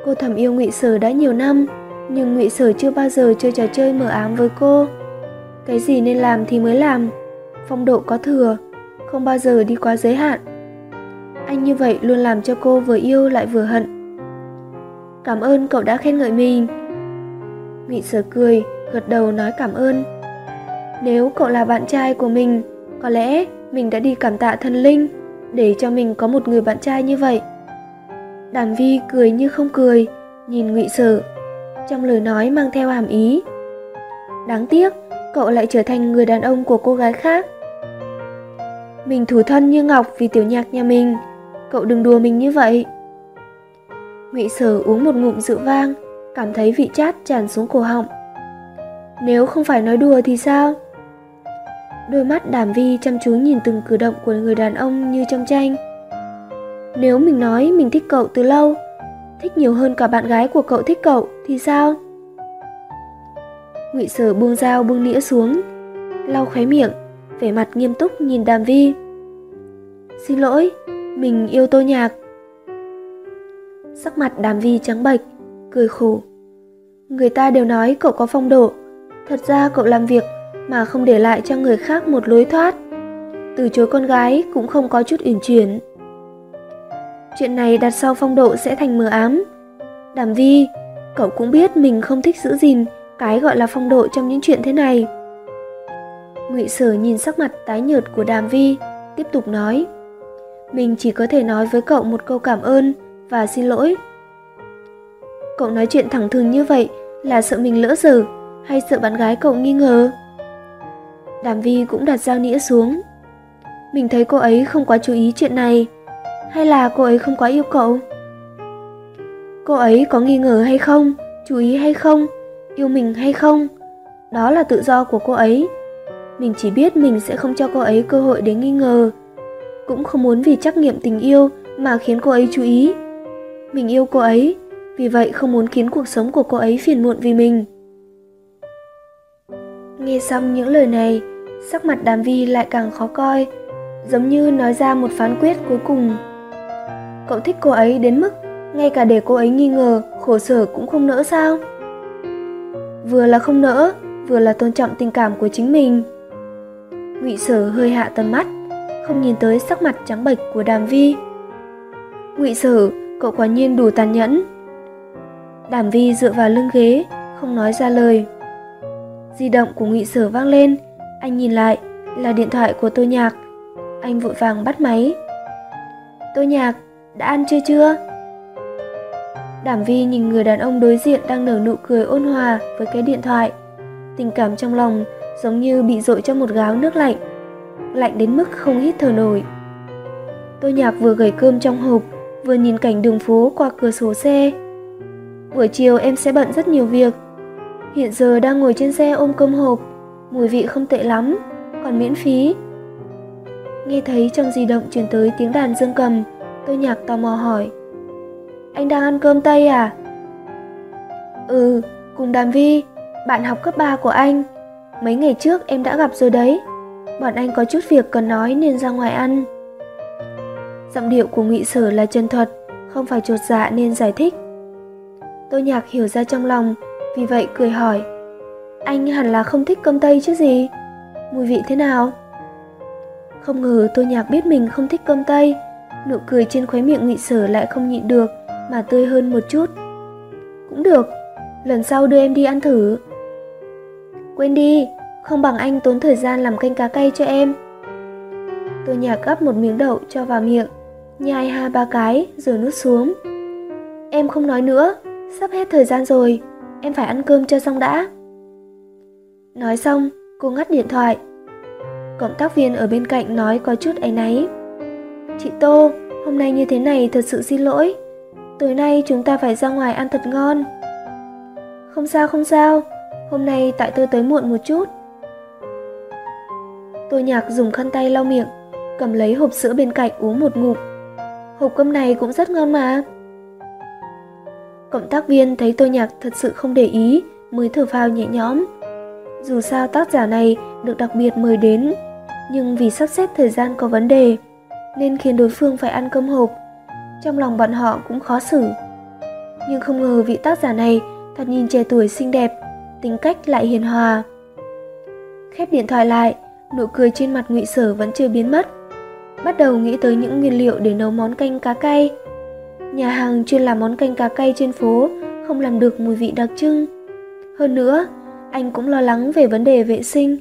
cô thầm yêu ngụy sở đã nhiều năm, nhưng ngụy sở chưa bao giờ chơi trò chơi mờ ám với cô. Cái gì nên làm thì mới làm. Phong độ có thừa, không bao giờ đi quá giới hạn. Anh như vậy luôn làm cho cô vừa yêu lại vừa hận. Cảm ơn cậu đã khen ngợi mình. Ngụy sở cười, gật đầu nói cảm ơn. Nếu cậu là bạn trai của mình, có lẽ mình đã đi cảm tạ thần linh để cho mình có một người bạn trai như vậy đàn vi cười như không cười, nhìn ngụy sở. Trong lời nói mang theo hàm ý. Đáng tiếc, cậu lại trở thành người đàn ông của cô gái khác. Mình thủ thân như ngọc vì tiểu nhạc nhà mình. Cậu đừng đùa mình như vậy. Ngụy sở uống một ngụm rượu vang, cảm thấy vị chát tràn xuống cổ họng. Nếu không phải nói đùa thì sao? Đôi mắt đàm vi chăm chú nhìn từng cử động của người đàn ông như trong tranh nếu mình nói mình thích cậu từ lâu, thích nhiều hơn cả bạn gái của cậu thích cậu thì sao? Ngụy sở buông dao buông nĩa xuống, lau khóe miệng, vẻ mặt nghiêm túc nhìn đàm vi. Xin lỗi, mình yêu tô nhạc. Sắc mặt đàm vi trắng bệch, cười khổ. Người ta đều nói cậu có phong độ, thật ra cậu làm việc mà không để lại cho người khác một lối thoát. Từ chối con gái cũng không có chút uyển chuyển chuyện này đặt sau phong độ sẽ thành mờ ám. Đàm vi, cậu cũng biết mình không thích giữ gìn cái gọi là phong độ trong những chuyện thế này. Ngụy sở nhìn sắc mặt tái nhợt của đàm vi, tiếp tục nói, mình chỉ có thể nói với cậu một câu cảm ơn và xin lỗi. Cậu nói chuyện thẳng thừng như vậy là sợ mình lỡ dở hay sợ bạn gái cậu nghi ngờ? Đàm vi cũng đặt dao nĩa xuống. Mình thấy cô ấy không quá chú ý chuyện này hay là cô ấy không quá yêu cậu? Cô ấy có nghi ngờ hay không? Chú ý hay không? Yêu mình hay không? Đó là tự do của cô ấy. Mình chỉ biết mình sẽ không cho cô ấy cơ hội để nghi ngờ. Cũng không muốn vì trắc nghiệm tình yêu mà khiến cô ấy chú ý. Mình yêu cô ấy, vì vậy không muốn khiến cuộc sống của cô ấy phiền muộn vì mình. Nghe xong những lời này, sắc mặt đàm vi lại càng khó coi, giống như nói ra một phán quyết cuối cùng cậu thích cô ấy đến mức ngay cả để cô ấy nghi ngờ, khổ sở cũng không nỡ sao? Vừa là không nỡ, vừa là tôn trọng tình cảm của chính mình. Ngụy sở hơi hạ tầm mắt, không nhìn tới sắc mặt trắng bệch của đàm vi. Ngụy sở, cậu quả nhiên đủ tàn nhẫn. Đàm vi dựa vào lưng ghế, không nói ra lời. Di động của ngụy sở vang lên, anh nhìn lại, là điện thoại của tô nhạc. Anh vội vàng bắt máy. Tô nhạc đã ăn chưa chưa? Đảm Vi nhìn người đàn ông đối diện đang nở nụ cười ôn hòa với cái điện thoại. Tình cảm trong lòng giống như bị dội trong một gáo nước lạnh, lạnh đến mức không hít thở nổi. Tô Nhạc vừa gầy cơm trong hộp, vừa nhìn cảnh đường phố qua cửa sổ xe. Buổi chiều em sẽ bận rất nhiều việc. Hiện giờ đang ngồi trên xe ôm cơm hộp, mùi vị không tệ lắm, còn miễn phí. Nghe thấy trong di động truyền tới tiếng đàn dương cầm, tôi nhạc tò mò hỏi. Anh đang ăn cơm Tây à? Ừ, cùng Đàm Vi, bạn học cấp 3 của anh. Mấy ngày trước em đã gặp rồi đấy. Bọn anh có chút việc cần nói nên ra ngoài ăn. Giọng điệu của Ngụy Sở là chân thuật, không phải trột dạ nên giải thích. Tôi nhạc hiểu ra trong lòng, vì vậy cười hỏi. Anh hẳn là không thích cơm Tây chứ gì? Mùi vị thế nào? Không ngờ tôi nhạc biết mình không thích cơm Tây, nụ cười trên khóe miệng Ngụy Sở lại không nhịn được mà tươi hơn một chút. Cũng được, lần sau đưa em đi ăn thử. Quên đi, không bằng anh tốn thời gian làm canh cá cay cho em. Tôi nhả gắp một miếng đậu cho vào miệng, nhai hai ba cái rồi nuốt xuống. Em không nói nữa, sắp hết thời gian rồi, em phải ăn cơm cho xong đã. Nói xong, cô ngắt điện thoại. Cộng tác viên ở bên cạnh nói có chút áy náy. Chị Tô, hôm nay như thế này thật sự xin lỗi. Tối nay chúng ta phải ra ngoài ăn thật ngon. Không sao không sao, hôm nay tại tôi tới muộn một chút. Tô nhạc dùng khăn tay lau miệng, cầm lấy hộp sữa bên cạnh uống một ngụm. Hộp cơm này cũng rất ngon mà. Cộng tác viên thấy tô nhạc thật sự không để ý mới thở phào nhẹ nhõm. Dù sao tác giả này được đặc biệt mời đến, nhưng vì sắp xếp thời gian có vấn đề, nên khiến đối phương phải ăn cơm hộp. Trong lòng bọn họ cũng khó xử. Nhưng không ngờ vị tác giả này thật nhìn trẻ tuổi xinh đẹp, tính cách lại hiền hòa. Khép điện thoại lại, nụ cười trên mặt ngụy sở vẫn chưa biến mất. Bắt đầu nghĩ tới những nguyên liệu để nấu món canh cá cay. Nhà hàng chuyên làm món canh cá cay trên phố không làm được mùi vị đặc trưng. Hơn nữa, anh cũng lo lắng về vấn đề vệ sinh.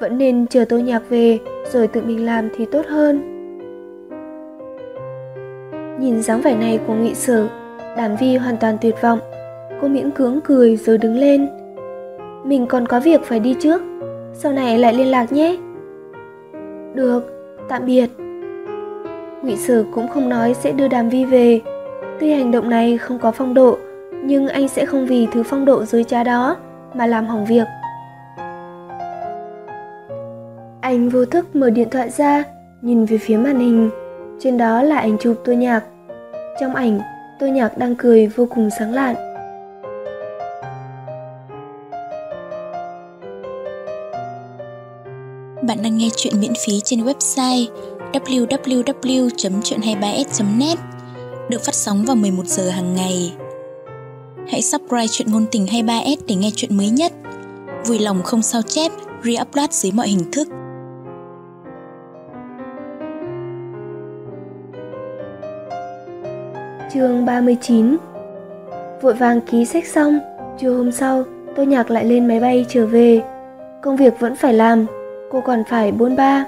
Vẫn nên chờ tôi nhạc về rồi tự mình làm thì tốt hơn. Nhìn dáng vẻ này của nghị sở, đàm vi hoàn toàn tuyệt vọng. Cô miễn cưỡng cười rồi đứng lên. Mình còn có việc phải đi trước, sau này lại liên lạc nhé. Được, tạm biệt. Ngụy Sở cũng không nói sẽ đưa Đàm Vi về. Tuy hành động này không có phong độ, nhưng anh sẽ không vì thứ phong độ dối trá đó mà làm hỏng việc. Anh vô thức mở điện thoại ra, nhìn về phía màn hình. Trên đó là ảnh chụp tôi nhạc. Trong ảnh, tôi nhạc đang cười vô cùng sáng lạn. Bạn đang nghe chuyện miễn phí trên website www.chuyện23s.net được phát sóng vào 11 giờ hàng ngày. Hãy subscribe chuyện ngôn tình 23s để nghe chuyện mới nhất. Vui lòng không sao chép, re-upload dưới mọi hình thức. Chương 39 Vội vàng ký sách xong, chiều hôm sau, tôi nhạc lại lên máy bay trở về. Công việc vẫn phải làm, cô còn phải bôn ba.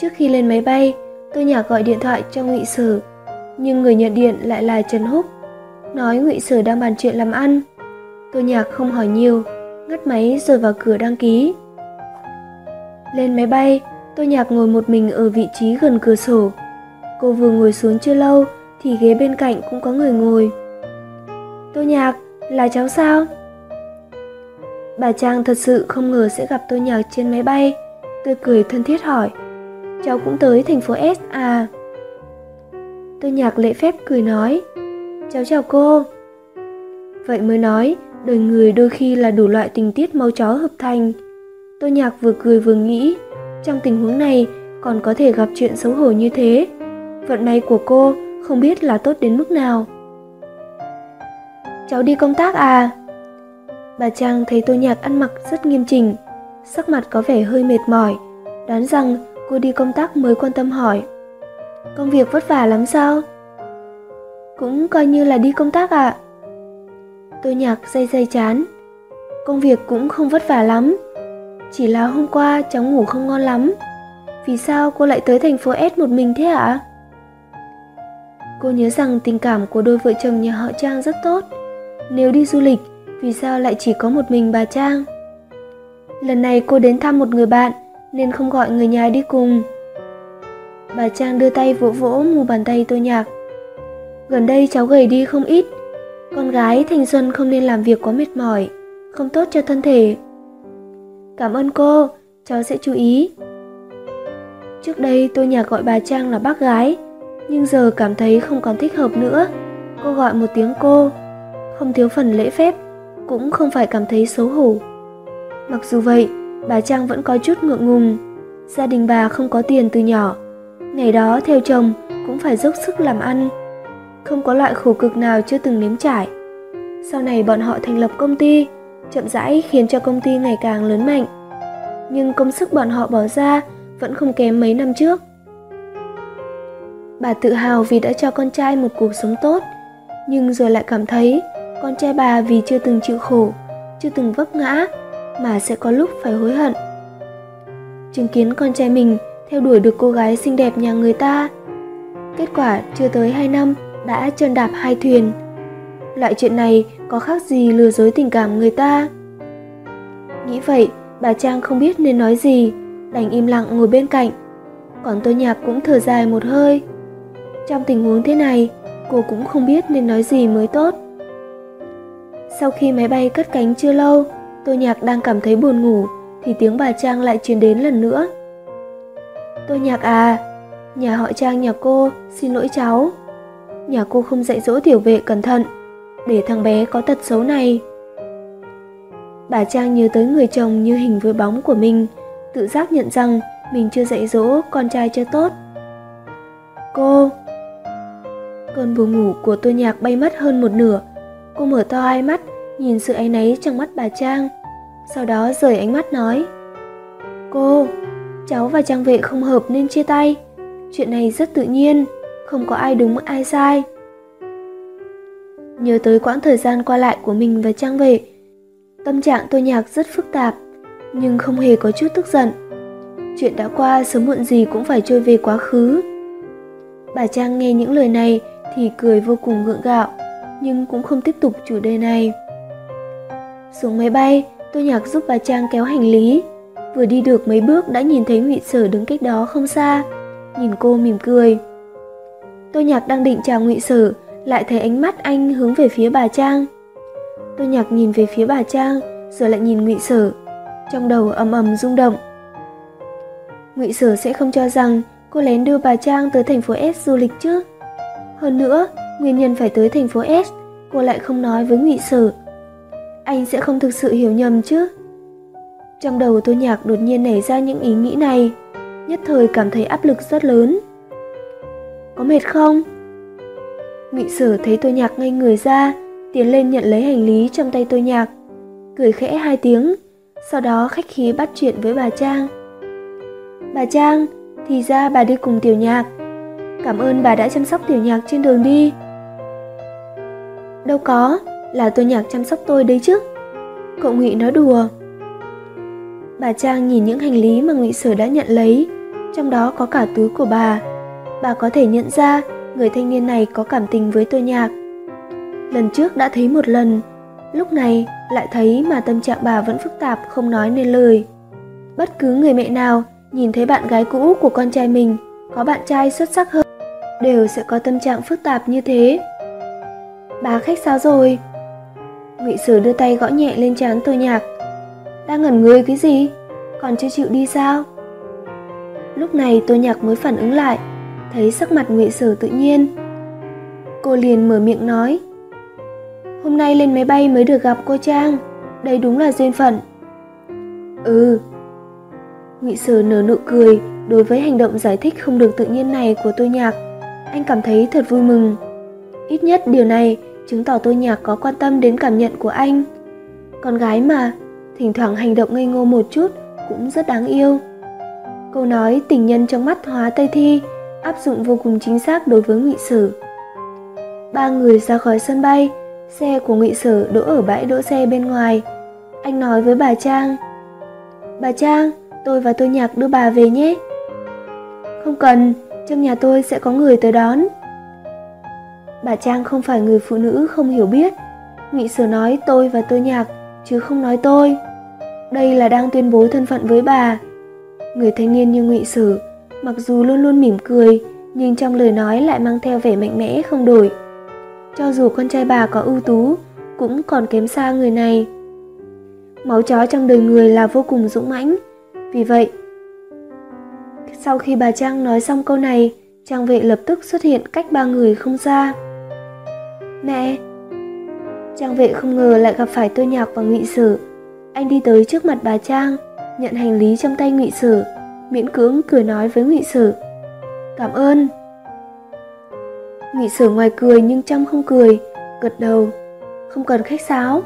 Trước khi lên máy bay, tôi nhạc gọi điện thoại cho Ngụy Sở, nhưng người nhận điện lại là Trần Húc, nói Ngụy Sở đang bàn chuyện làm ăn. Tôi nhạc không hỏi nhiều, ngắt máy rồi vào cửa đăng ký. Lên máy bay, tôi nhạc ngồi một mình ở vị trí gần cửa sổ. Cô vừa ngồi xuống chưa lâu thì ghế bên cạnh cũng có người ngồi. Tôi nhạc, là cháu sao? Bà Trang thật sự không ngờ sẽ gặp tôi nhạc trên máy bay, tươi cười thân thiết hỏi. Cháu cũng tới thành phố S à? Tôi nhạc lễ phép cười nói. Cháu chào cô. Vậy mới nói, đời người đôi khi là đủ loại tình tiết máu chó hợp thành. Tôi nhạc vừa cười vừa nghĩ, trong tình huống này còn có thể gặp chuyện xấu hổ như thế. Vận may của cô không biết là tốt đến mức nào. Cháu đi công tác à? Bà Trang thấy tôi nhạc ăn mặc rất nghiêm chỉnh, sắc mặt có vẻ hơi mệt mỏi, đoán rằng cô đi công tác mới quan tâm hỏi. Công việc vất vả lắm sao? Cũng coi như là đi công tác ạ. À. Tôi nhạc dây dây chán. Công việc cũng không vất vả lắm. Chỉ là hôm qua cháu ngủ không ngon lắm. Vì sao cô lại tới thành phố S một mình thế ạ? À? Cô nhớ rằng tình cảm của đôi vợ chồng nhà họ Trang rất tốt. Nếu đi du lịch, vì sao lại chỉ có một mình bà Trang? Lần này cô đến thăm một người bạn nên không gọi người nhà đi cùng. Bà Trang đưa tay vỗ vỗ mu bàn tay tôi nhạc. Gần đây cháu gầy đi không ít. Con gái thanh xuân không nên làm việc quá mệt mỏi, không tốt cho thân thể. Cảm ơn cô, cháu sẽ chú ý. Trước đây tôi nhà gọi bà Trang là bác gái, nhưng giờ cảm thấy không còn thích hợp nữa. Cô gọi một tiếng cô, không thiếu phần lễ phép, cũng không phải cảm thấy xấu hổ. Mặc dù vậy, bà Trang vẫn có chút ngượng ngùng. Gia đình bà không có tiền từ nhỏ. Ngày đó theo chồng cũng phải dốc sức làm ăn. Không có loại khổ cực nào chưa từng nếm trải. Sau này bọn họ thành lập công ty, chậm rãi khiến cho công ty ngày càng lớn mạnh. Nhưng công sức bọn họ bỏ ra vẫn không kém mấy năm trước. Bà tự hào vì đã cho con trai một cuộc sống tốt, nhưng rồi lại cảm thấy con trai bà vì chưa từng chịu khổ, chưa từng vấp ngã mà sẽ có lúc phải hối hận. Chứng kiến con trai mình theo đuổi được cô gái xinh đẹp nhà người ta. Kết quả chưa tới 2 năm đã chân đạp hai thuyền. Loại chuyện này có khác gì lừa dối tình cảm người ta. Nghĩ vậy, bà Trang không biết nên nói gì, đành im lặng ngồi bên cạnh. Còn tôi nhạc cũng thở dài một hơi. Trong tình huống thế này, cô cũng không biết nên nói gì mới tốt. Sau khi máy bay cất cánh chưa lâu, Tô Nhạc đang cảm thấy buồn ngủ thì tiếng bà Trang lại truyền đến lần nữa. Tô Nhạc à, nhà họ Trang nhà cô, xin lỗi cháu. Nhà cô không dạy dỗ tiểu vệ cẩn thận, để thằng bé có tật xấu này. Bà Trang nhớ tới người chồng như hình với bóng của mình, tự giác nhận rằng mình chưa dạy dỗ con trai cho tốt. Cô Cơn buồn ngủ của tôi Nhạc bay mất hơn một nửa. Cô mở to hai mắt, nhìn sự áy náy trong mắt bà Trang. Sau đó rời ánh mắt nói Cô, cháu và Trang Vệ không hợp nên chia tay. Chuyện này rất tự nhiên, không có ai đúng ai sai. Nhớ tới quãng thời gian qua lại của mình và Trang Vệ Tâm trạng tôi nhạc rất phức tạp Nhưng không hề có chút tức giận. Chuyện đã qua sớm muộn gì cũng phải trôi về quá khứ. Bà Trang nghe những lời này thì cười vô cùng gượng gạo Nhưng cũng không tiếp tục chủ đề này Xuống máy bay, tôi Nhạc giúp bà Trang kéo hành lý. Vừa đi được mấy bước đã nhìn thấy Ngụy Sở đứng cách đó không xa, nhìn cô mỉm cười. tôi Nhạc đang định chào Ngụy Sở, lại thấy ánh mắt anh hướng về phía bà Trang. tôi Nhạc nhìn về phía bà Trang, rồi lại nhìn Ngụy Sở, trong đầu ầm ầm rung động. Ngụy Sở sẽ không cho rằng cô lén đưa bà Trang tới thành phố S du lịch chứ. Hơn nữa, nguyên nhân phải tới thành phố S, cô lại không nói với Ngụy Sở anh sẽ không thực sự hiểu nhầm chứ? Trong đầu tôi nhạc đột nhiên nảy ra những ý nghĩ này nhất thời cảm thấy áp lực rất lớn. Có mệt không? Ngụy sở thấy tôi nhạc ngay người ra tiến lên nhận lấy hành lý trong tay tôi nhạc cười khẽ hai tiếng sau đó khách khí bắt chuyện với bà trang. Bà trang thì ra bà đi cùng tiểu nhạc cảm ơn bà đã chăm sóc tiểu nhạc trên đường đi. Đâu có, là tôi nhạc chăm sóc tôi đấy chứ. Cậu ngụy nói đùa. Bà trang nhìn những hành lý mà ngụy sở đã nhận lấy, trong đó có cả túi của bà. Bà có thể nhận ra, người thanh niên này có cảm tình với tôi nhạc. Lần trước đã thấy một lần, lúc này lại thấy mà tâm trạng bà vẫn phức tạp, không nói nên lời. Bất cứ người mẹ nào nhìn thấy bạn gái cũ của con trai mình, có bạn trai xuất sắc hơn đều sẽ có tâm trạng phức tạp như thế bà khách sao rồi Ngụy Sử đưa tay gõ nhẹ lên trán Tô Nhạc. Đang ngẩn người cái gì? Còn chưa chịu đi sao? Lúc này Tô Nhạc mới phản ứng lại, thấy sắc mặt Ngụy Sử tự nhiên. Cô liền mở miệng nói: "Hôm nay lên máy bay mới được gặp cô Trang, đây đúng là duyên phận." "Ừ." Ngụy Sử nở nụ cười đối với hành động giải thích không được tự nhiên này của Tô Nhạc, anh cảm thấy thật vui mừng. Ít nhất điều này chứng tỏ tôi nhạc có quan tâm đến cảm nhận của anh. Con gái mà, thỉnh thoảng hành động ngây ngô một chút cũng rất đáng yêu. Câu nói tình nhân trong mắt hóa Tây Thi áp dụng vô cùng chính xác đối với Ngụy Sử. Ba người ra khỏi sân bay, xe của Ngụy Sử đỗ ở bãi đỗ xe bên ngoài. Anh nói với bà Trang: "Bà Trang, tôi và tôi nhạc đưa bà về nhé." "Không cần, trong nhà tôi sẽ có người tới đón." Bà Trang không phải người phụ nữ không hiểu biết. Ngụy Sở nói tôi và tôi nhạc, chứ không nói tôi. Đây là đang tuyên bố thân phận với bà. Người thanh niên như Ngụy Sở, mặc dù luôn luôn mỉm cười, nhưng trong lời nói lại mang theo vẻ mạnh mẽ không đổi. Cho dù con trai bà có ưu tú, cũng còn kém xa người này. Máu chó trong đời người là vô cùng dũng mãnh, vì vậy sau khi bà Trang nói xong câu này, Trang vệ lập tức xuất hiện cách ba người không xa. Mẹ! Trang vệ không ngờ lại gặp phải tôi nhạc và ngụy sử. Anh đi tới trước mặt bà Trang, nhận hành lý trong tay ngụy sử, miễn cưỡng cười nói với ngụy sử. Cảm ơn! Ngụy sử ngoài cười nhưng trong không cười, gật đầu, không cần khách sáo.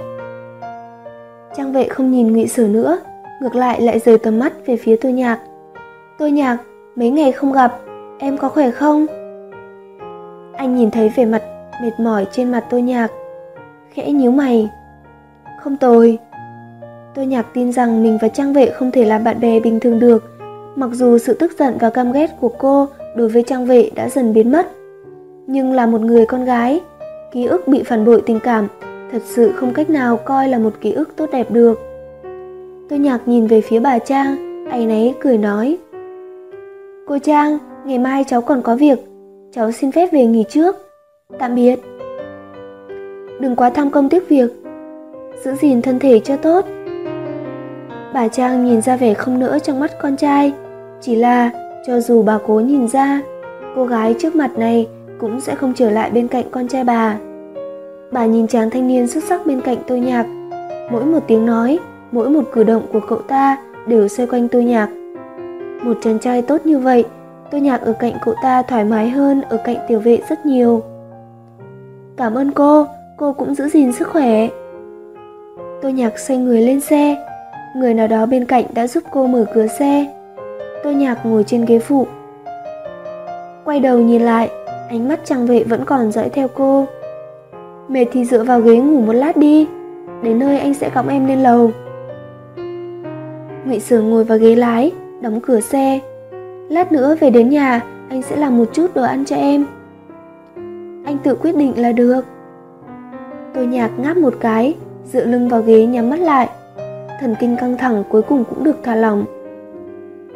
Trang vệ không nhìn ngụy sử nữa, ngược lại lại rời tầm mắt về phía tôi nhạc. Tôi nhạc, mấy ngày không gặp, em có khỏe không? Anh nhìn thấy vẻ mặt mệt mỏi trên mặt tôi nhạc, khẽ nhíu mày. Không tồi. Tôi nhạc tin rằng mình và Trang Vệ không thể làm bạn bè bình thường được, mặc dù sự tức giận và căm ghét của cô đối với Trang Vệ đã dần biến mất. Nhưng là một người con gái, ký ức bị phản bội tình cảm thật sự không cách nào coi là một ký ức tốt đẹp được. Tôi nhạc nhìn về phía bà Trang, ấy náy cười nói. Cô Trang, ngày mai cháu còn có việc, cháu xin phép về nghỉ trước. Tạm biệt. Đừng quá tham công tiếc việc, giữ gìn thân thể cho tốt. Bà Trang nhìn ra vẻ không nỡ trong mắt con trai, chỉ là cho dù bà cố nhìn ra, cô gái trước mặt này cũng sẽ không trở lại bên cạnh con trai bà. Bà nhìn chàng thanh niên xuất sắc bên cạnh tôi nhạc, mỗi một tiếng nói, mỗi một cử động của cậu ta đều xoay quanh tôi nhạc. Một chàng trai tốt như vậy, tôi nhạc ở cạnh cậu ta thoải mái hơn ở cạnh tiểu vệ rất nhiều. Cảm ơn cô, cô cũng giữ gìn sức khỏe. Tôi nhạc xoay người lên xe, người nào đó bên cạnh đã giúp cô mở cửa xe. Tôi nhạc ngồi trên ghế phụ. Quay đầu nhìn lại, ánh mắt trang vệ vẫn còn dõi theo cô. Mệt thì dựa vào ghế ngủ một lát đi, đến nơi anh sẽ cõng em lên lầu. Ngụy Sướng ngồi vào ghế lái, đóng cửa xe. Lát nữa về đến nhà, anh sẽ làm một chút đồ ăn cho em. Anh tự quyết định là được. Tôi nhạc ngáp một cái, dựa lưng vào ghế nhắm mắt lại. Thần kinh căng thẳng cuối cùng cũng được thả lỏng.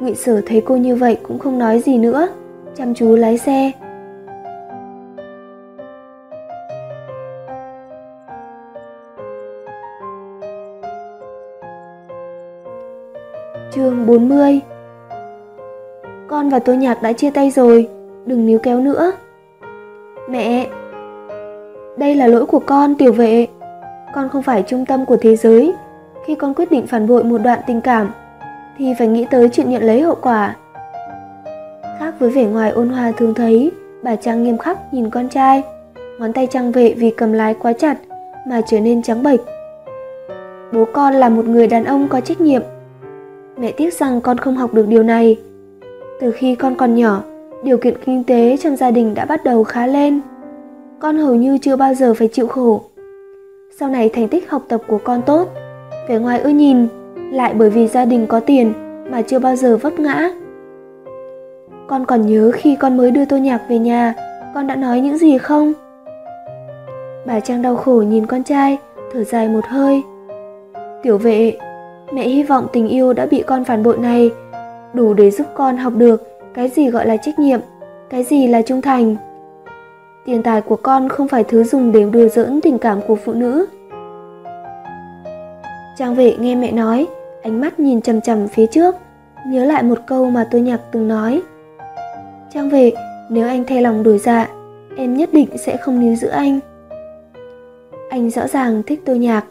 Ngụy Sở thấy cô như vậy cũng không nói gì nữa, chăm chú lái xe. Chương 40 con và tôi nhạc đã chia tay rồi, đừng níu kéo nữa. Mẹ! Đây là lỗi của con, tiểu vệ. Con không phải trung tâm của thế giới. Khi con quyết định phản bội một đoạn tình cảm, thì phải nghĩ tới chuyện nhận lấy hậu quả. Khác với vẻ ngoài ôn hòa thường thấy, bà Trang nghiêm khắc nhìn con trai. Ngón tay Trang vệ vì cầm lái quá chặt mà trở nên trắng bệch. Bố con là một người đàn ông có trách nhiệm. Mẹ tiếc rằng con không học được điều này. Từ khi con còn nhỏ, điều kiện kinh tế trong gia đình đã bắt đầu khá lên. Con hầu như chưa bao giờ phải chịu khổ. Sau này thành tích học tập của con tốt, vẻ ngoài ưa nhìn, lại bởi vì gia đình có tiền mà chưa bao giờ vấp ngã. Con còn nhớ khi con mới đưa tô nhạc về nhà, con đã nói những gì không? Bà Trang đau khổ nhìn con trai, thở dài một hơi. Tiểu vệ, mẹ hy vọng tình yêu đã bị con phản bội này đủ để giúp con học được cái gì gọi là trách nhiệm, cái gì là trung thành. Tiền tài của con không phải thứ dùng để đùa giỡn tình cảm của phụ nữ. Trang vệ nghe mẹ nói, ánh mắt nhìn chầm chầm phía trước, nhớ lại một câu mà tôi nhạc từng nói. Trang vệ, nếu anh thay lòng đổi dạ, em nhất định sẽ không níu giữ anh. Anh rõ ràng thích tôi nhạc.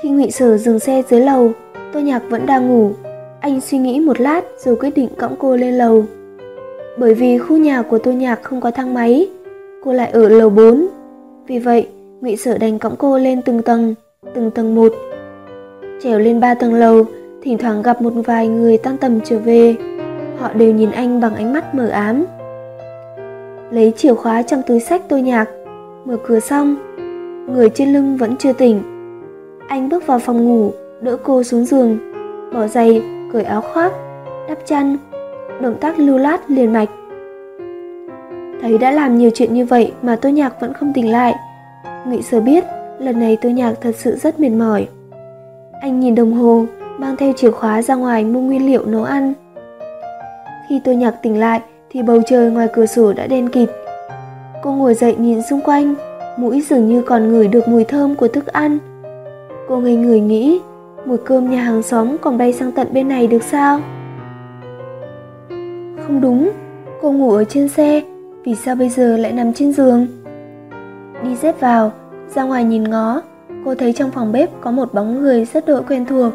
Khi ngụy sở dừng xe dưới lầu, tôi nhạc vẫn đang ngủ. Anh suy nghĩ một lát rồi quyết định cõng cô lên lầu. Bởi vì khu nhà của tôi nhạc không có thang máy, cô lại ở lầu 4. Vì vậy, ngụy sở đành cõng cô lên từng tầng, từng tầng một. Trèo lên ba tầng lầu, thỉnh thoảng gặp một vài người tan tầm trở về. Họ đều nhìn anh bằng ánh mắt mờ ám. Lấy chìa khóa trong túi sách tôi nhạc, mở cửa xong, người trên lưng vẫn chưa tỉnh. Anh bước vào phòng ngủ, đỡ cô xuống giường, bỏ giày, cởi áo khoác, đắp chăn, động tác lưu lát liền mạch. Thấy đã làm nhiều chuyện như vậy mà tôi Nhạc vẫn không tỉnh lại. Ngụy sơ biết lần này tôi Nhạc thật sự rất mệt mỏi. Anh nhìn đồng hồ, mang theo chìa khóa ra ngoài mua nguyên liệu nấu ăn. Khi tôi Nhạc tỉnh lại thì bầu trời ngoài cửa sổ đã đen kịt. Cô ngồi dậy nhìn xung quanh, mũi dường như còn ngửi được mùi thơm của thức ăn. Cô ngây người nghĩ, mùi cơm nhà hàng xóm còn bay sang tận bên này được sao? Không đúng, cô ngủ ở trên xe, vì sao bây giờ lại nằm trên giường? Đi dép vào, ra ngoài nhìn ngó, cô thấy trong phòng bếp có một bóng người rất đội quen thuộc.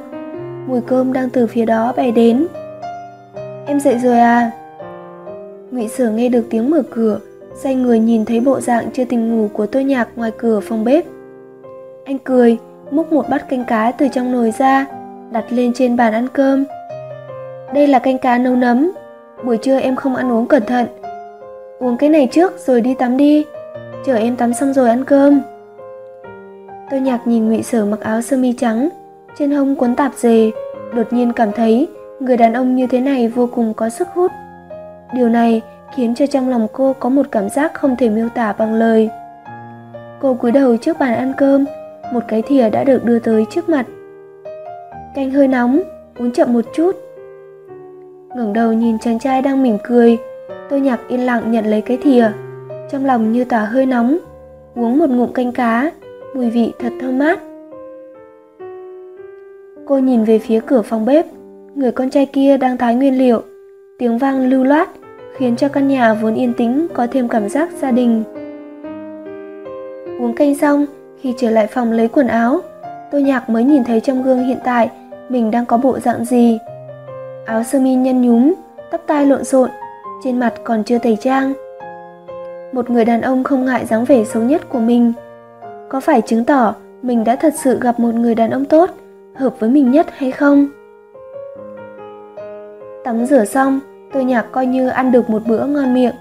Mùi cơm đang từ phía đó bay đến. Em dậy rồi à? Ngụy Sở nghe được tiếng mở cửa, xoay người nhìn thấy bộ dạng chưa tỉnh ngủ của Tô Nhạc ngoài cửa phòng bếp. Anh cười, múc một bát canh cá từ trong nồi ra, đặt lên trên bàn ăn cơm. Đây là canh cá nấu nấm, buổi trưa em không ăn uống cẩn thận. Uống cái này trước rồi đi tắm đi, chờ em tắm xong rồi ăn cơm. tôi Nhạc nhìn Ngụy Sở mặc áo sơ mi trắng, trên hông cuốn tạp dề, đột nhiên cảm thấy người đàn ông như thế này vô cùng có sức hút. Điều này khiến cho trong lòng cô có một cảm giác không thể miêu tả bằng lời. Cô cúi đầu trước bàn ăn cơm, một cái thìa đã được đưa tới trước mặt. Canh hơi nóng, uống chậm một chút. ngẩng đầu nhìn chàng trai đang mỉm cười, tôi nhạc yên lặng nhận lấy cái thìa. Trong lòng như tỏa hơi nóng, uống một ngụm canh cá, mùi vị thật thơm mát. Cô nhìn về phía cửa phòng bếp, người con trai kia đang thái nguyên liệu, tiếng vang lưu loát khiến cho căn nhà vốn yên tĩnh có thêm cảm giác gia đình. Uống canh xong, khi trở lại phòng lấy quần áo, tôi Nhạc mới nhìn thấy trong gương hiện tại mình đang có bộ dạng gì. Áo sơ mi nhăn nhúm, tóc tai lộn xộn, trên mặt còn chưa tẩy trang. Một người đàn ông không ngại dáng vẻ xấu nhất của mình. Có phải chứng tỏ mình đã thật sự gặp một người đàn ông tốt, hợp với mình nhất hay không? Tắm rửa xong, tôi Nhạc coi như ăn được một bữa ngon miệng.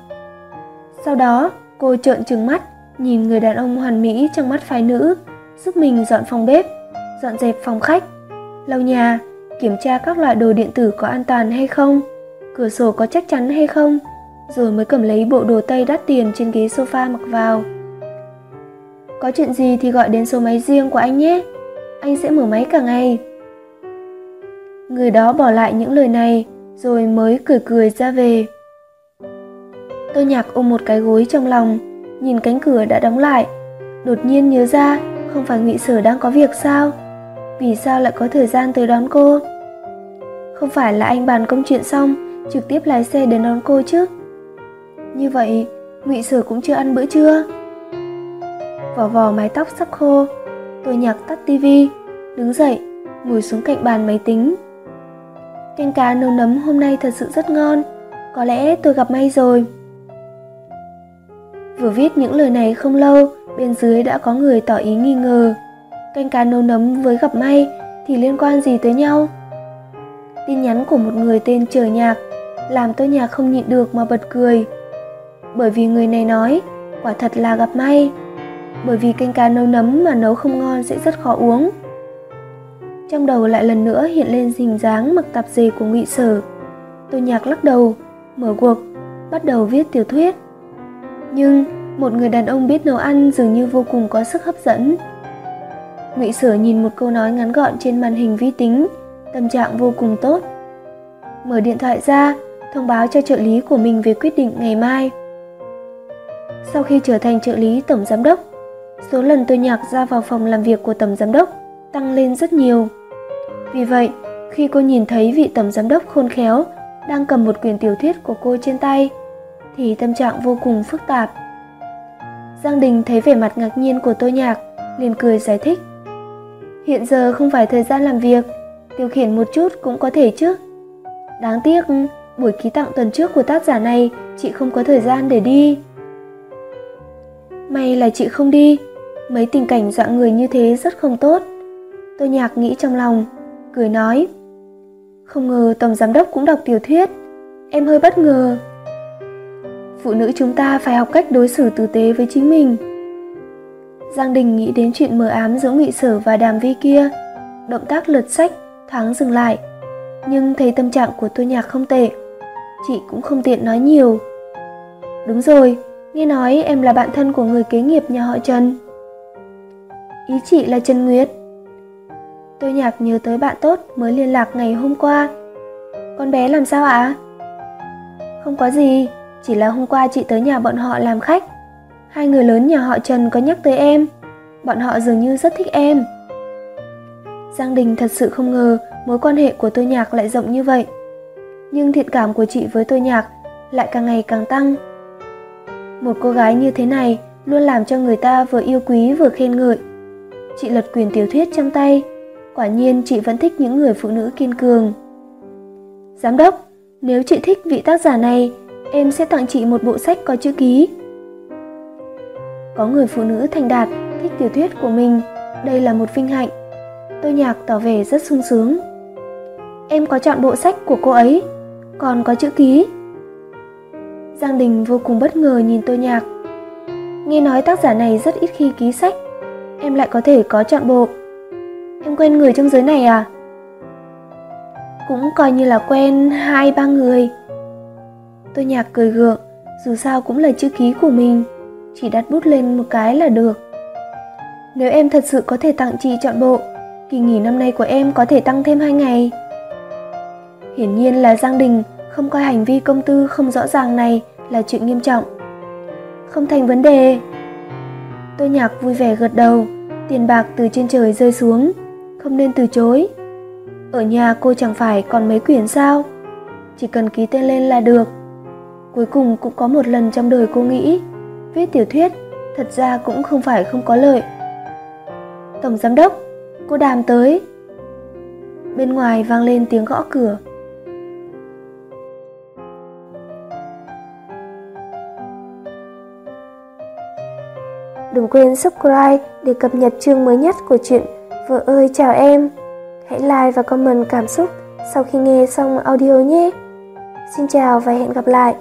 Sau đó, cô trợn trừng mắt, nhìn người đàn ông hoàn mỹ trong mắt phái nữ, giúp mình dọn phòng bếp, dọn dẹp phòng khách, lau nhà, kiểm tra các loại đồ điện tử có an toàn hay không, cửa sổ có chắc chắn hay không, rồi mới cầm lấy bộ đồ tây đắt tiền trên ghế sofa mặc vào. Có chuyện gì thì gọi đến số máy riêng của anh nhé, anh sẽ mở máy cả ngày. Người đó bỏ lại những lời này, rồi mới cười cười ra về. tôi nhạc ôm một cái gối trong lòng, nhìn cánh cửa đã đóng lại, đột nhiên nhớ ra không phải ngụy sở đang có việc sao? Vì sao lại có thời gian tới đón cô? Không phải là anh bàn công chuyện xong, trực tiếp lái xe đến đón cô chứ? Như vậy, ngụy sở cũng chưa ăn bữa trưa. Vỏ vò mái tóc sắp khô, tôi nhạc tắt tivi, đứng dậy, ngồi xuống cạnh bàn máy tính, Canh cá nấu nấm hôm nay thật sự rất ngon, có lẽ tôi gặp may rồi. Vừa viết những lời này không lâu, bên dưới đã có người tỏ ý nghi ngờ. Canh cá nấu nấm với gặp may thì liên quan gì tới nhau? Tin nhắn của một người tên Trời Nhạc làm tôi nhạc không nhịn được mà bật cười. Bởi vì người này nói, quả thật là gặp may. Bởi vì canh cá nấu nấm mà nấu không ngon sẽ rất khó uống. Trong đầu lại lần nữa hiện lên hình dáng mặc tạp dề của ngụy sở. Tôi nhạc lắc đầu, mở cuộc, bắt đầu viết tiểu thuyết. Nhưng một người đàn ông biết nấu ăn dường như vô cùng có sức hấp dẫn. Ngụy Sở nhìn một câu nói ngắn gọn trên màn hình vi tính, tâm trạng vô cùng tốt. Mở điện thoại ra, thông báo cho trợ lý của mình về quyết định ngày mai. Sau khi trở thành trợ lý tổng giám đốc, số lần tôi nhạc ra vào phòng làm việc của tổng giám đốc tăng lên rất nhiều. Vì vậy, khi cô nhìn thấy vị tổng giám đốc khôn khéo đang cầm một quyển tiểu thuyết của cô trên tay, thì tâm trạng vô cùng phức tạp. Giang Đình thấy vẻ mặt ngạc nhiên của Tô Nhạc, liền cười giải thích. Hiện giờ không phải thời gian làm việc, tiêu khiển một chút cũng có thể chứ. Đáng tiếc, buổi ký tặng tuần trước của tác giả này chị không có thời gian để đi. May là chị không đi, mấy tình cảnh dọa người như thế rất không tốt. Tô Nhạc nghĩ trong lòng, cười nói Không ngờ Tổng Giám Đốc cũng đọc tiểu thuyết Em hơi bất ngờ Phụ nữ chúng ta phải học cách đối xử tử tế với chính mình Giang Đình nghĩ đến chuyện mờ ám giữa Ngụy Sở và Đàm Vi kia Động tác lật sách, thoáng dừng lại Nhưng thấy tâm trạng của tôi nhạc không tệ Chị cũng không tiện nói nhiều Đúng rồi, Nghe nói em là bạn thân của người kế nghiệp nhà họ Trần. Ý chị là Trần Nguyệt. Tôi nhạc nhớ tới bạn tốt mới liên lạc ngày hôm qua. Con bé làm sao ạ? À? Không có gì, chỉ là hôm qua chị tới nhà bọn họ làm khách. Hai người lớn nhà họ Trần có nhắc tới em. Bọn họ dường như rất thích em. Giang Đình thật sự không ngờ mối quan hệ của tôi nhạc lại rộng như vậy. Nhưng thiện cảm của chị với tôi nhạc lại càng ngày càng tăng. Một cô gái như thế này luôn làm cho người ta vừa yêu quý vừa khen ngợi. Chị lật quyền tiểu thuyết trong tay, quả nhiên chị vẫn thích những người phụ nữ kiên cường. Giám đốc, nếu chị thích vị tác giả này, em sẽ tặng chị một bộ sách có chữ ký. Có người phụ nữ thành đạt thích tiểu thuyết của mình, đây là một vinh hạnh. Tôi nhạc tỏ vẻ rất sung sướng. Em có chọn bộ sách của cô ấy, còn có chữ ký. Giang Đình vô cùng bất ngờ nhìn tôi nhạc. Nghe nói tác giả này rất ít khi ký sách, em lại có thể có chọn bộ. Em quen người trong giới này à? Cũng coi như là quen hai ba người. Tôi nhạc cười gượng, dù sao cũng là chữ ký của mình, chỉ đặt bút lên một cái là được. Nếu em thật sự có thể tặng chị chọn bộ, kỳ nghỉ năm nay của em có thể tăng thêm hai ngày. Hiển nhiên là Giang Đình không coi hành vi công tư không rõ ràng này là chuyện nghiêm trọng. Không thành vấn đề. Tôi nhạc vui vẻ gật đầu, tiền bạc từ trên trời rơi xuống, không nên từ chối. Ở nhà cô chẳng phải còn mấy quyển sao? Chỉ cần ký tên lên là được. Cuối cùng cũng có một lần trong đời cô nghĩ, viết tiểu thuyết thật ra cũng không phải không có lợi. Tổng giám đốc, cô đàm tới. Bên ngoài vang lên tiếng gõ cửa. Đừng quên subscribe để cập nhật chương mới nhất của chuyện Vợ ơi chào em. Hãy like và comment cảm xúc sau khi nghe xong audio nhé. Xin chào và hẹn gặp lại.